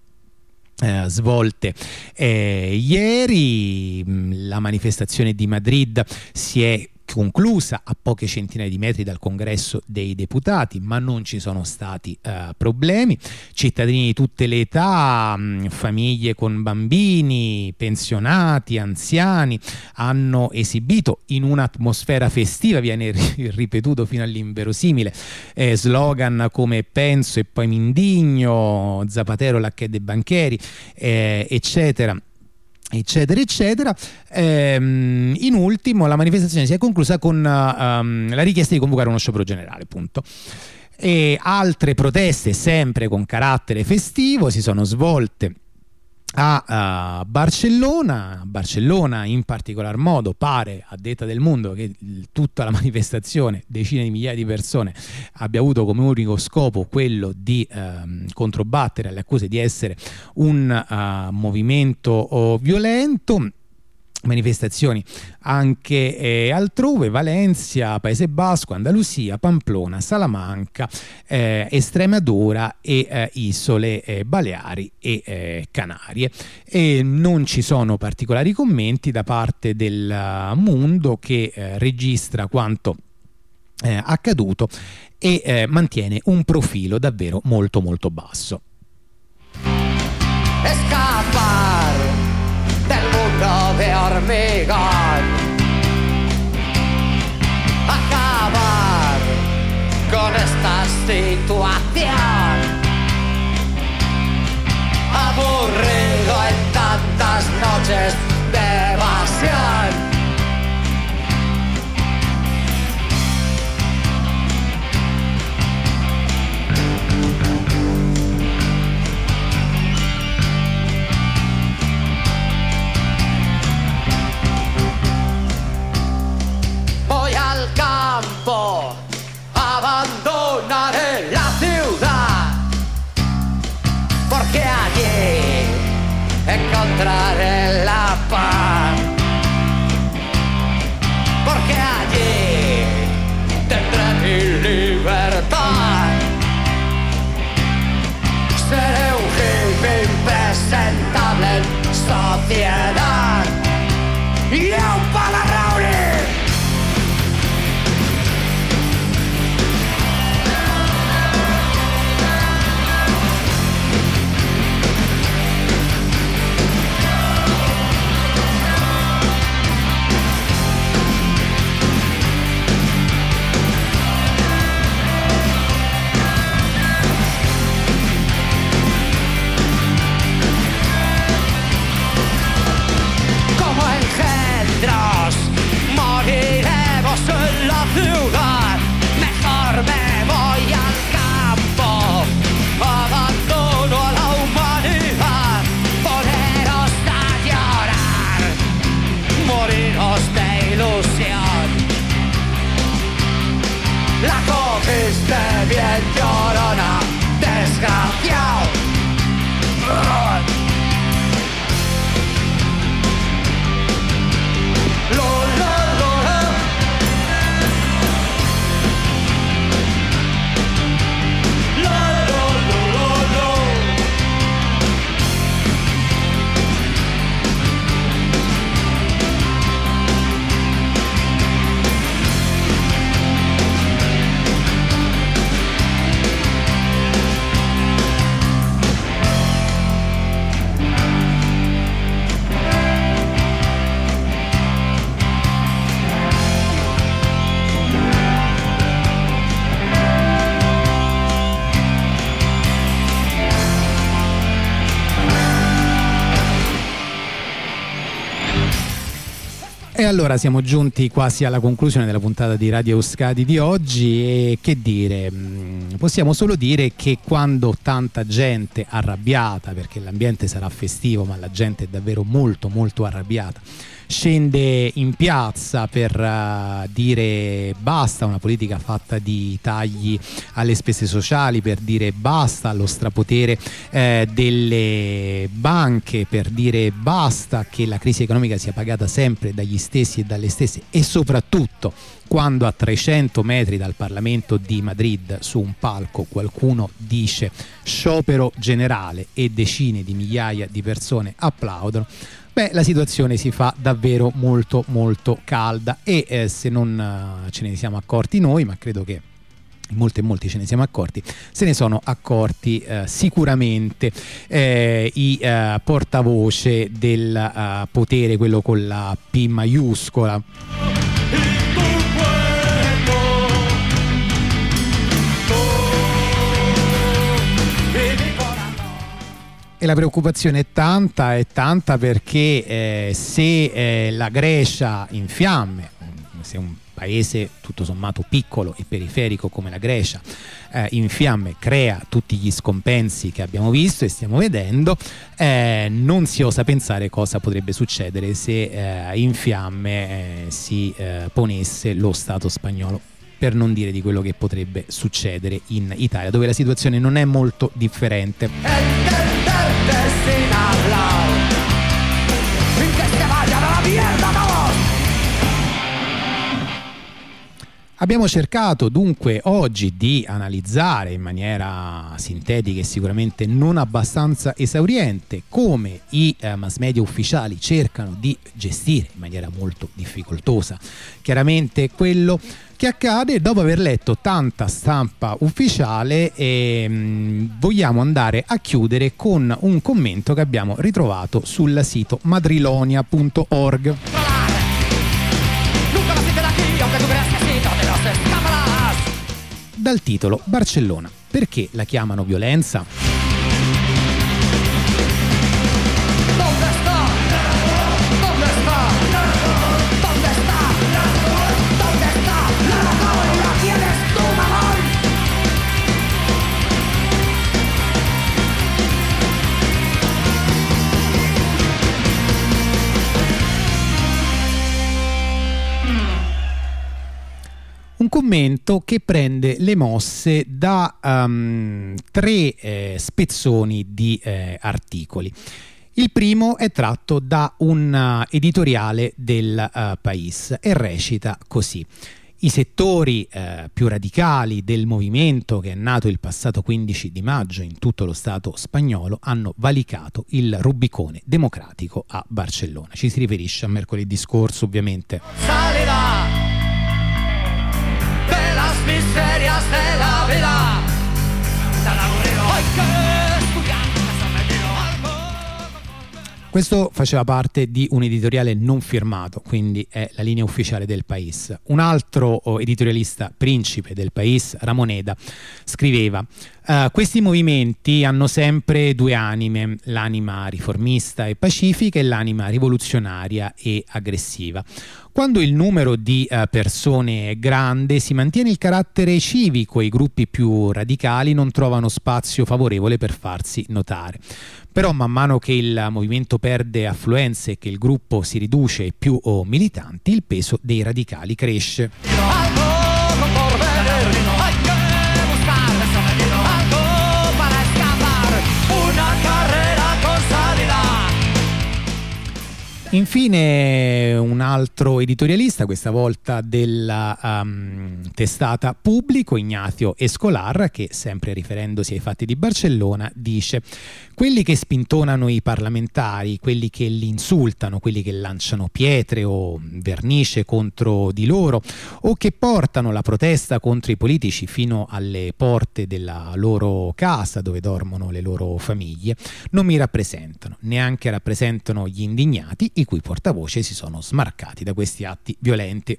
eh, svolte. Eh, ieri la manifestazione di Madrid si è conclusa a poche centinaia di metri dal congresso dei deputati, ma non ci sono stati eh, problemi. Cittadini di tutte le età, mh, famiglie con bambini, pensionati, anziani hanno esibito in un'atmosfera festiva, viene ripetuto fino all'inverosimile, eh, slogan come penso e poi mi indigno, Zapatero la che dei banchieri, eh, eccetera eccetera eccetera. Ehm, in ultimo la manifestazione si è conclusa con um, la richiesta di convocare uno sciopero generale appunto e altre proteste sempre con carattere festivo si sono svolte a uh, Barcellona. Barcellona in particolar modo pare, a detta del mondo, che tutta la manifestazione, decine di migliaia di persone, abbia avuto come unico scopo quello di uh, controbattere alle accuse di essere un uh, movimento oh, violento manifestazioni anche eh, altrove, Valencia, Paese Basco, Andalusia, Pamplona, Salamanca, eh, Estremadura e eh, Isole eh, Baleari e eh, Canarie. E non ci sono particolari commenti da parte del mondo che eh, registra quanto accaduto e mantiene un profilo davvero molto molto basso. Escapar es demasiado allora siamo giunti quasi alla conclusione della puntata di Radio Euskadi di oggi e che dire, mm, possiamo solo dire che quando tanta gente arrabbiata, perché l'ambiente sarà festivo ma la gente è davvero molto molto arrabbiata, scende in piazza per uh, dire basta a una politica fatta di tagli alle spese sociali, per dire basta allo strapotere eh, delle banche, per dire basta che la crisi economica sia pagata sempre dagli stessi e dalle stesse e soprattutto quando a 300 metri dal Parlamento di Madrid su un palco qualcuno dice sciopero generale e decine di migliaia di persone applaudono, beh, la situazione si fa davvero molto molto calda e eh, se non uh, ce ne siamo accorti noi, ma credo che molti e molti ce ne siamo accorti, se ne sono accorti eh, sicuramente eh, i eh, portavoce del eh, potere, quello con la P maiuscola. E la preoccupazione è tanta, è tanta perché eh, se eh, la Grecia in fiamme, se un paese tutto sommato piccolo e periferico come la Grecia eh, in fiamme crea tutti gli scompensi che abbiamo visto e stiamo vedendo, eh, non si osa pensare cosa potrebbe succedere se eh, in fiamme eh, si eh, ponesse lo Stato spagnolo per non dire di quello che potrebbe succedere in Italia, dove la situazione non è molto differente. Abbiamo cercato dunque oggi di analizzare in maniera sintetica e sicuramente non abbastanza esauriente come i eh, mass media ufficiali cercano di gestire in maniera molto difficoltosa. Chiaramente quello che accade dopo aver letto tanta stampa ufficiale e mh, mm, vogliamo andare a chiudere con un commento che abbiamo ritrovato sul sito madrilonia.org. Dal titolo Barcellona. Perché la chiamano violenza? Commento che prende le mosse da um, tre eh, spezzoni di eh, articoli. Il primo è tratto da un uh, editoriale del uh, País e recita così. I settori eh, più radicali del movimento che è nato il passato 15 di maggio in tutto lo Stato spagnolo hanno valicato il Rubicone democratico a Barcellona. Ci si riferisce a mercoledì scorso ovviamente. Salirà miserias de la vida. Questo faceva parte di un editoriale non firmato, quindi è la linea ufficiale del País. Un altro oh, editorialista principe del País, Ramoneda, scriveva Uh, questi movimenti hanno sempre due anime, l'anima riformista e pacifica e l'anima rivoluzionaria e aggressiva. Quando il numero di uh, persone è grande si mantiene il carattere civico e i gruppi più radicali non trovano spazio favorevole per farsi notare. Però man mano che il movimento perde affluenze e che il gruppo si riduce ai più oh, militanti, il peso dei radicali cresce. Infine un altro editorialista, questa volta della um, testata Pubblico, Ignazio Escolar, che sempre riferendosi ai fatti di Barcellona, dice quelli che spintonano i parlamentari, quelli che li insultano, quelli che lanciano pietre o vernice contro di loro o che portano la protesta contro i politici fino alle porte della loro casa dove dormono le loro famiglie, non mi rappresentano, neanche rappresentano gli indignati i cui portavoce si sono smarcati da questi atti violenti.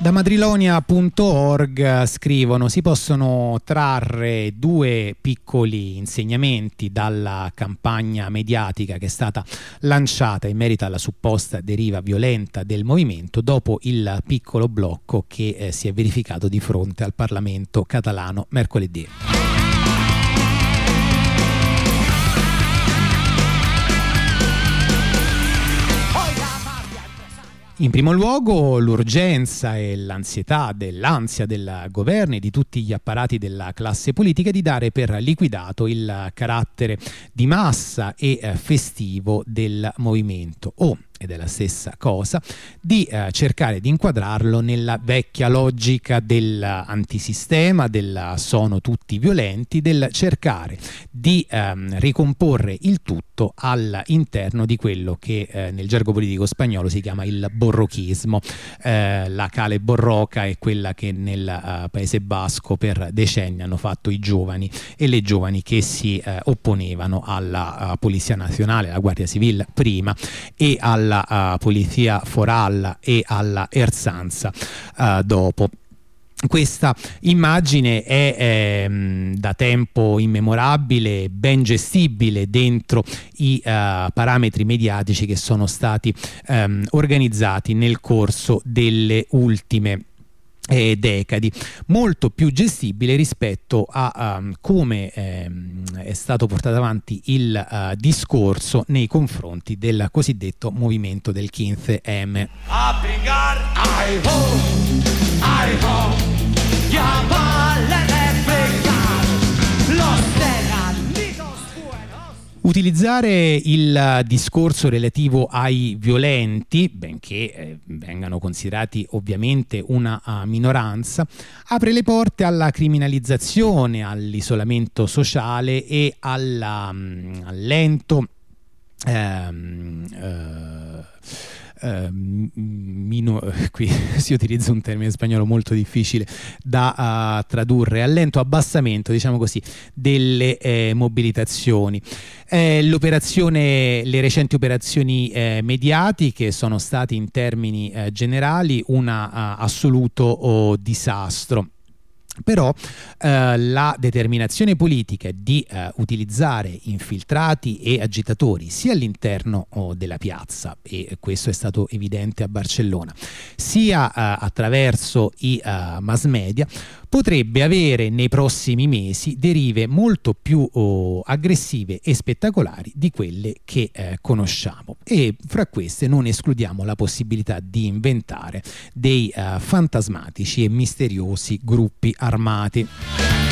Da madrilonia.org scrivono si possono trarre due piccoli insegnamenti dalla campagna mediatica che è stata lanciata in merito alla supposta deriva violenta del movimento dopo il piccolo blocco che eh, si è verificato di fronte al Parlamento catalano mercoledì. In primo luogo l'urgenza e l'ansietà dell'ansia del governo e di tutti gli apparati della classe politica di dare per liquidato il carattere di massa e eh, festivo del movimento. O ed è la stessa cosa, di eh, cercare di inquadrarlo nella vecchia logica dell'antisistema, del sono tutti violenti, del cercare di ehm, ricomporre il tutto all'interno di quello che eh, nel gergo politico spagnolo si chiama il borrochismo. Eh, la cale borroca è quella che nel uh, Paese Basco per decenni hanno fatto i giovani e le giovani che si eh, opponevano alla uh, Polizia Nazionale, alla Guardia Civile prima e al alla uh, polizia foralla e alla Erzanza uh, dopo. Questa immagine è ehm, da tempo immemorabile, ben gestibile dentro i uh, parametri mediatici che sono stati ehm, organizzati nel corso delle ultime eh, decadi, molto più gestibile rispetto a um, come ehm, è stato portato avanti il uh, discorso nei confronti del cosiddetto movimento del 15 M. Utilizzare il discorso relativo ai violenti, benché eh, vengano considerati ovviamente una uh, minoranza, apre le porte alla criminalizzazione, all'isolamento sociale e alla, um, al lento um, uh, eh, mino, qui si utilizza un termine spagnolo molto difficile da uh, tradurre, al lento abbassamento, diciamo così, delle eh, mobilitazioni. Eh, le recenti operazioni eh, mediatiche sono state in termini eh, generali un assoluto oh, disastro però eh, la determinazione politica di eh, utilizzare infiltrati e agitatori sia all'interno oh, della piazza, e questo è stato evidente a Barcellona, sia eh, attraverso i eh, mass media, potrebbe avere nei prossimi mesi derive molto più oh, aggressive e spettacolari di quelle che eh, conosciamo e fra queste non escludiamo la possibilità di inventare dei eh, fantasmatici e misteriosi gruppi armati.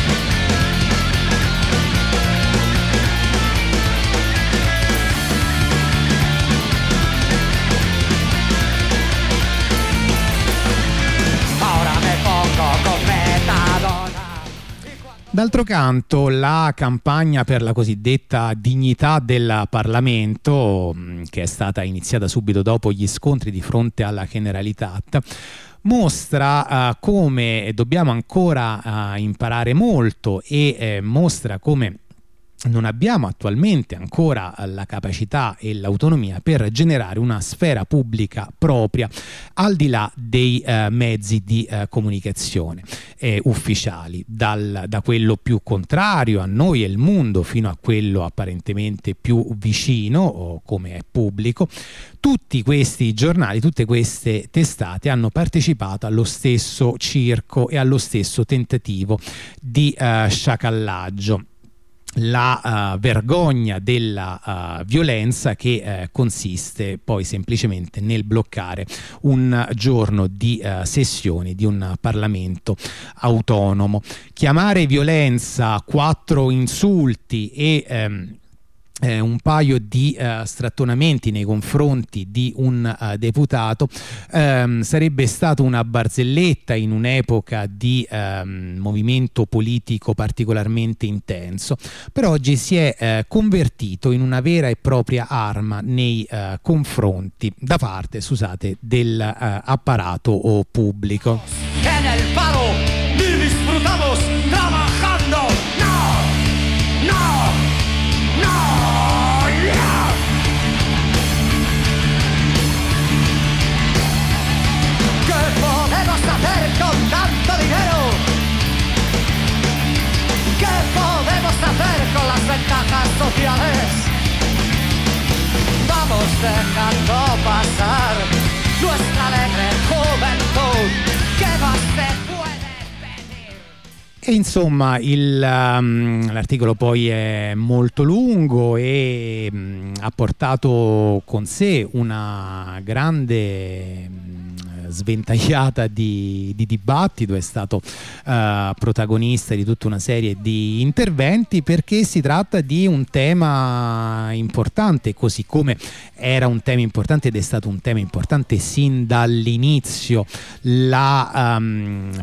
D'altro canto, la campagna per la cosiddetta dignità del Parlamento, mm, che è stata iniziata subito dopo gli scontri di fronte alla Generalitat, mostra uh, come dobbiamo ancora uh, imparare molto e eh, mostra come non abbiamo attualmente ancora la capacità e l'autonomia per generare una sfera pubblica propria al di là dei eh, mezzi di eh, comunicazione eh, ufficiali, dal, da quello più contrario a noi e il mondo fino a quello apparentemente più vicino come è pubblico. Tutti questi giornali, tutte queste testate hanno partecipato allo stesso circo e allo stesso tentativo di eh, sciacallaggio la uh, vergogna della uh, violenza che uh, consiste poi semplicemente nel bloccare un giorno di sessioni di un Parlamento autonomo. Chiamare violenza quattro insulti e ehm, eh, un paio di uh, strattonamenti nei confronti di un uh, deputato um, sarebbe stato una barzelletta in un'epoca di um, movimento politico particolarmente intenso, però oggi si è uh, convertito in una vera e propria arma nei confronti da parte, scusate, dell'apparato pubblico. sociales. Vamos dejando pasar nuestra alegre juventud que más se puede. E insomma, il, um, l'articolo poi è molto lungo e um, ha portato con sé una grande sventagliata di, di, dibattito, è stato uh, protagonista di tutta una serie di interventi perché si tratta di un tema importante, così come era un tema importante ed è stato un tema importante sin dall'inizio. La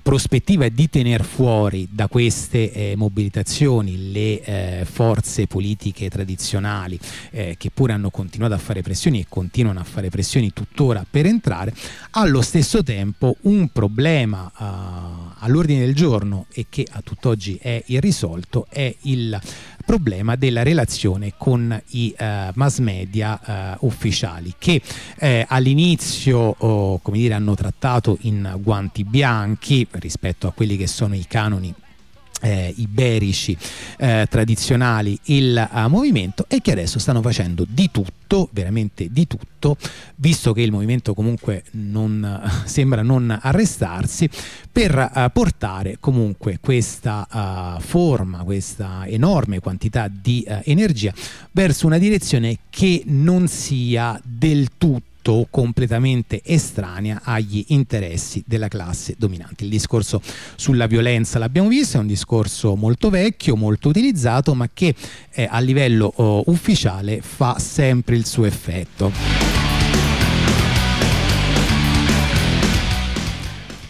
prospettiva di tener fuori da queste eh, mobilitazioni le eh, forze politiche tradizionali eh, che pure hanno continuato a fare pressioni e continuano a fare pressioni tuttora per entrare, allo stesso tempo un problema uh, all'ordine del giorno e che a tutt'oggi è irrisolto è il problema della relazione con i uh, mass media uh, ufficiali che eh, all'inizio oh, come dire, hanno trattato in guanti bianchi rispetto a quelli che sono i canoni eh, iberici eh, tradizionali il uh, movimento e che adesso stanno facendo di tutto, veramente di tutto, visto che il movimento comunque non, uh, sembra non arrestarsi, per uh, portare comunque questa forma, questa enorme quantità di energia verso una direzione che non sia del tutto tutto completamente estranea agli interessi della classe dominante. Il discorso sulla violenza l'abbiamo visto, è un discorso molto vecchio, molto utilizzato, ma che eh, a livello oh, ufficiale fa sempre il suo effetto.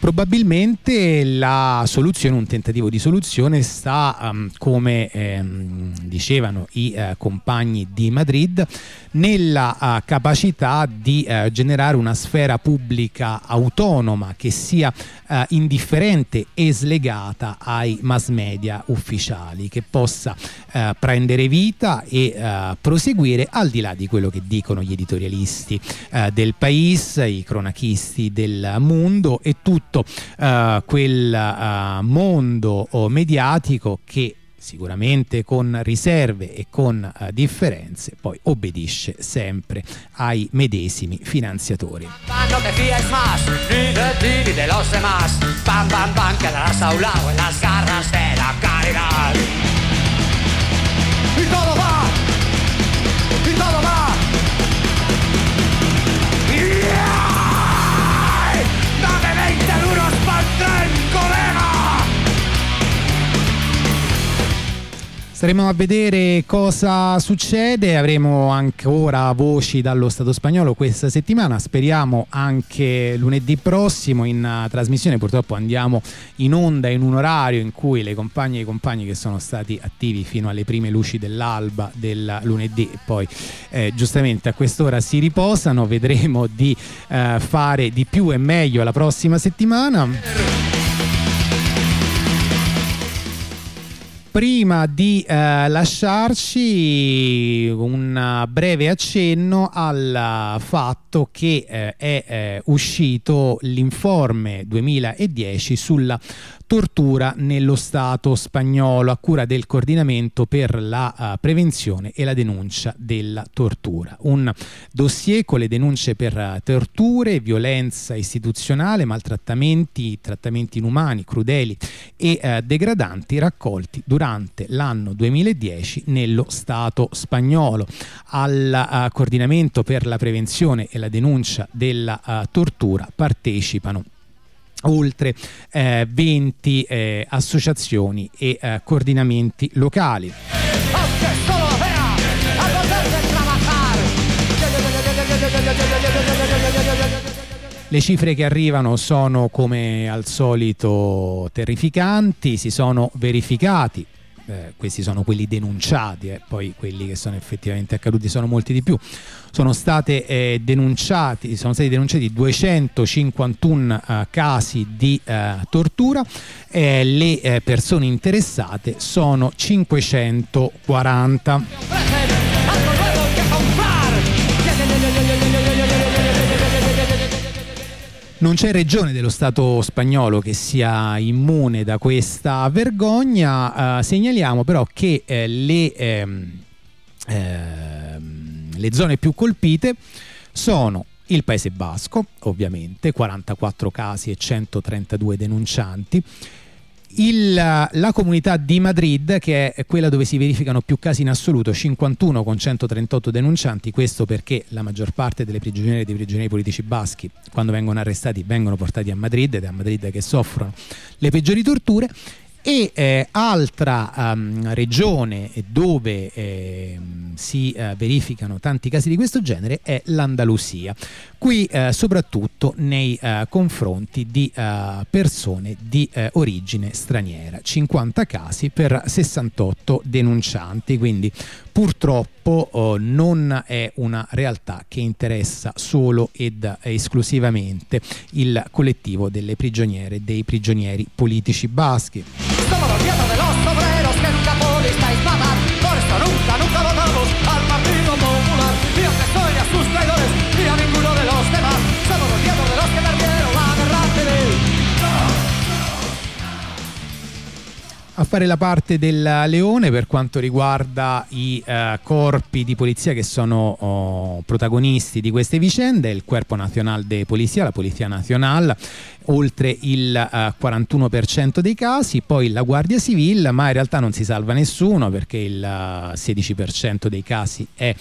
Probabilmente la soluzione, un tentativo di soluzione sta, um, come ehm, dicevano i uh, compagni di Madrid, nella uh, capacità di uh, generare una sfera pubblica autonoma che sia indifferente e slegata ai mass media ufficiali, che possa prendere vita e proseguire al di là di quello che dicono gli editorialisti del paese, i cronachisti del mondo e tutto uh, quel uh, mondo mediatico che sicuramente con riserve e con uh, differenze, poi obbedisce sempre ai medesimi finanziatori. No te fíes Staremo a vedere cosa succede, avremo ancora voci dallo Stato spagnolo questa settimana, speriamo anche lunedì prossimo in uh, trasmissione, purtroppo andiamo in onda in un orario in cui le compagne e i compagni che sono stati attivi fino alle prime luci dell'alba del lunedì e poi eh, giustamente a quest'ora si riposano, vedremo di uh, fare di più e meglio la prossima settimana. Prima di eh, lasciarci un breve accenno al fatto che eh, è eh, uscito l'informe 2010 sulla tortura nello Stato spagnolo a cura del coordinamento per la uh, prevenzione e la denuncia della tortura. Un dossier con le denunce per uh, torture, violenza istituzionale, maltrattamenti, trattamenti inumani, crudeli e uh, degradanti raccolti durante l'anno 2010 nello Stato spagnolo. Al coordinamento per la prevenzione e la denuncia della tortura partecipano oltre eh, 20 eh, associazioni e eh, coordinamenti locali. Le cifre che arrivano sono come al solito terrificanti, si sono verificati eh, questi sono quelli denunciati, eh, poi quelli che sono effettivamente accaduti sono molti di più. Sono, state, eh, denunciati, sono stati denunciati 251 eh, casi di eh, tortura, le persone interessate sono 540. Non c'è regione dello Stato spagnolo che sia immune da questa vergogna, eh, segnaliamo però che eh, le, ehm, ehm, le zone più colpite sono il Paese Basco, ovviamente, 44 casi e 132 denuncianti, Il, la comunità di Madrid, che è quella dove si verificano più casi in assoluto, 51 con 138 denuncianti, questo perché la maggior parte delle prigioniere e dei prigionieri politici baschi, quando vengono arrestati, vengono portati a Madrid ed è a Madrid che soffrono le peggiori torture. E eh, altra um, regione dove eh, si eh, verificano tanti casi di questo genere è l'Andalusia. Qui eh, soprattutto nei eh, confronti di persone di origine straniera. 50 casi per 68 denuncianti. Quindi purtroppo oh, non è una realtà che interessa solo ed esclusivamente il collettivo delle prigioniere e dei prigionieri politici baschi. A fare la parte del leone per quanto riguarda i uh, corpi di polizia che sono oh, protagonisti di queste vicende, il Corpo Nazionale de Polizia, la Polizia Nazionale, oltre il uh, eh, 41% dei casi, poi la Guardia Civile, ma in realtà non si salva nessuno perché il uh, eh, 16% dei casi è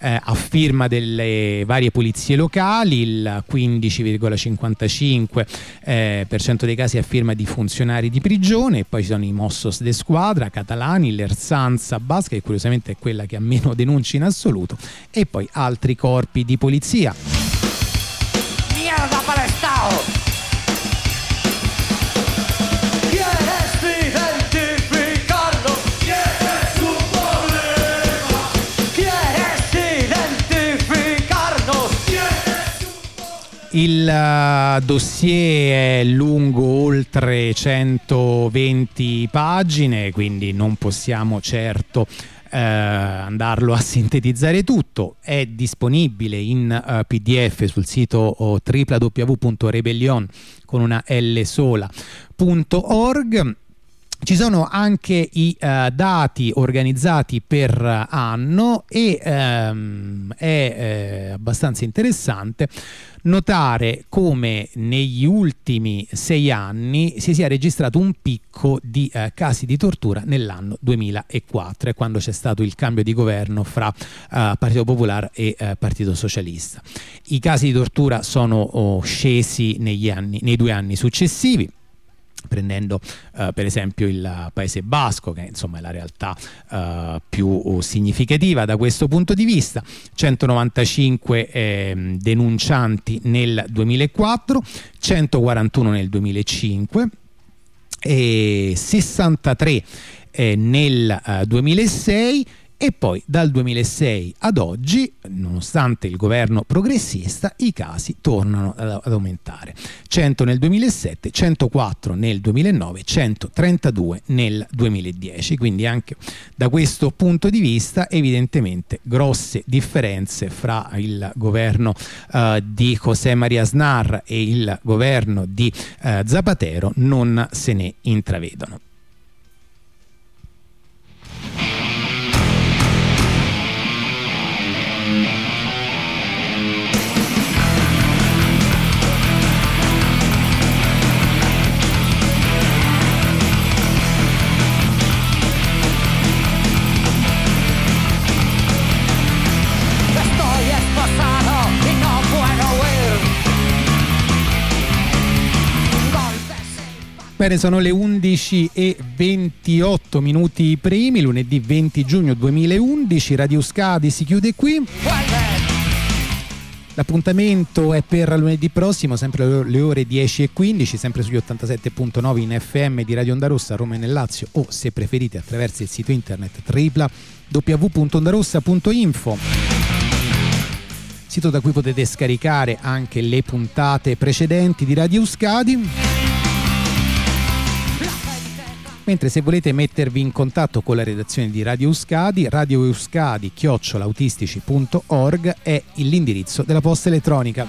eh, a firma delle varie polizie locali, il 15,55% eh, dei casi a firma di funzionari di prigione, poi ci sono i Mossos de Squadra, Catalani, l'Erzanza Basca, che curiosamente è quella che ha meno denunce in assoluto, e poi altri corpi di polizia. Il uh, dossier è lungo oltre 120 pagine, quindi non possiamo certo eh, andarlo a sintetizzare tutto. È disponibile in uh, PDF sul sito oh, www.rebellion con una L sola.org ci sono anche i uh, dati organizzati per uh, anno e um, è uh, abbastanza interessante notare come negli ultimi sei anni si sia registrato un picco di casi di tortura nell'anno 2004, quando c'è stato il cambio di governo fra Partito Popolare e Partito Socialista. I casi di tortura sono oh, scesi anni, nei due anni successivi prendendo uh, per esempio il Paese Basco che insomma è la realtà uh, più significativa da questo punto di vista. 195 eh, denuncianti nel 2004 141 nel 2005 e 63 eh, nel uh, 2006 e poi dal 2006 ad oggi, nonostante il governo progressista, i casi tornano ad, aumentare. 100 nel 2007, 104 nel 2009, 132 nel 2010, quindi anche da questo punto di vista evidentemente grosse differenze fra il governo uh, di José María Aznar e il governo di uh, Zapatero non se ne intravedono. Bene, sono le 11 e 28 minuti primi, lunedì 20 giugno 2011, Radio Scadi si chiude qui. L'appuntamento è per lunedì prossimo, sempre le ore 10 e 15, sempre sugli 87.9 in FM di Radio Onda Rossa, Roma e nel Lazio o se preferite attraverso il sito internet www.ondarossa.info sito da cui potete scaricare anche le puntate precedenti di Radio Scadi mentre se volete mettervi in contatto con la redazione di Radio Euskadi, Radio Euskadi chiocciolautistici.org è l'indirizzo della posta elettronica.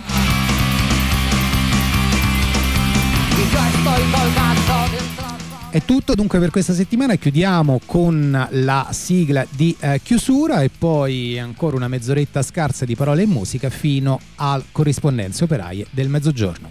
È tutto dunque per questa settimana, chiudiamo con la sigla di eh, chiusura e poi ancora una mezz'oretta scarsa di parole e musica fino al corrispondenze operaie del mezzogiorno.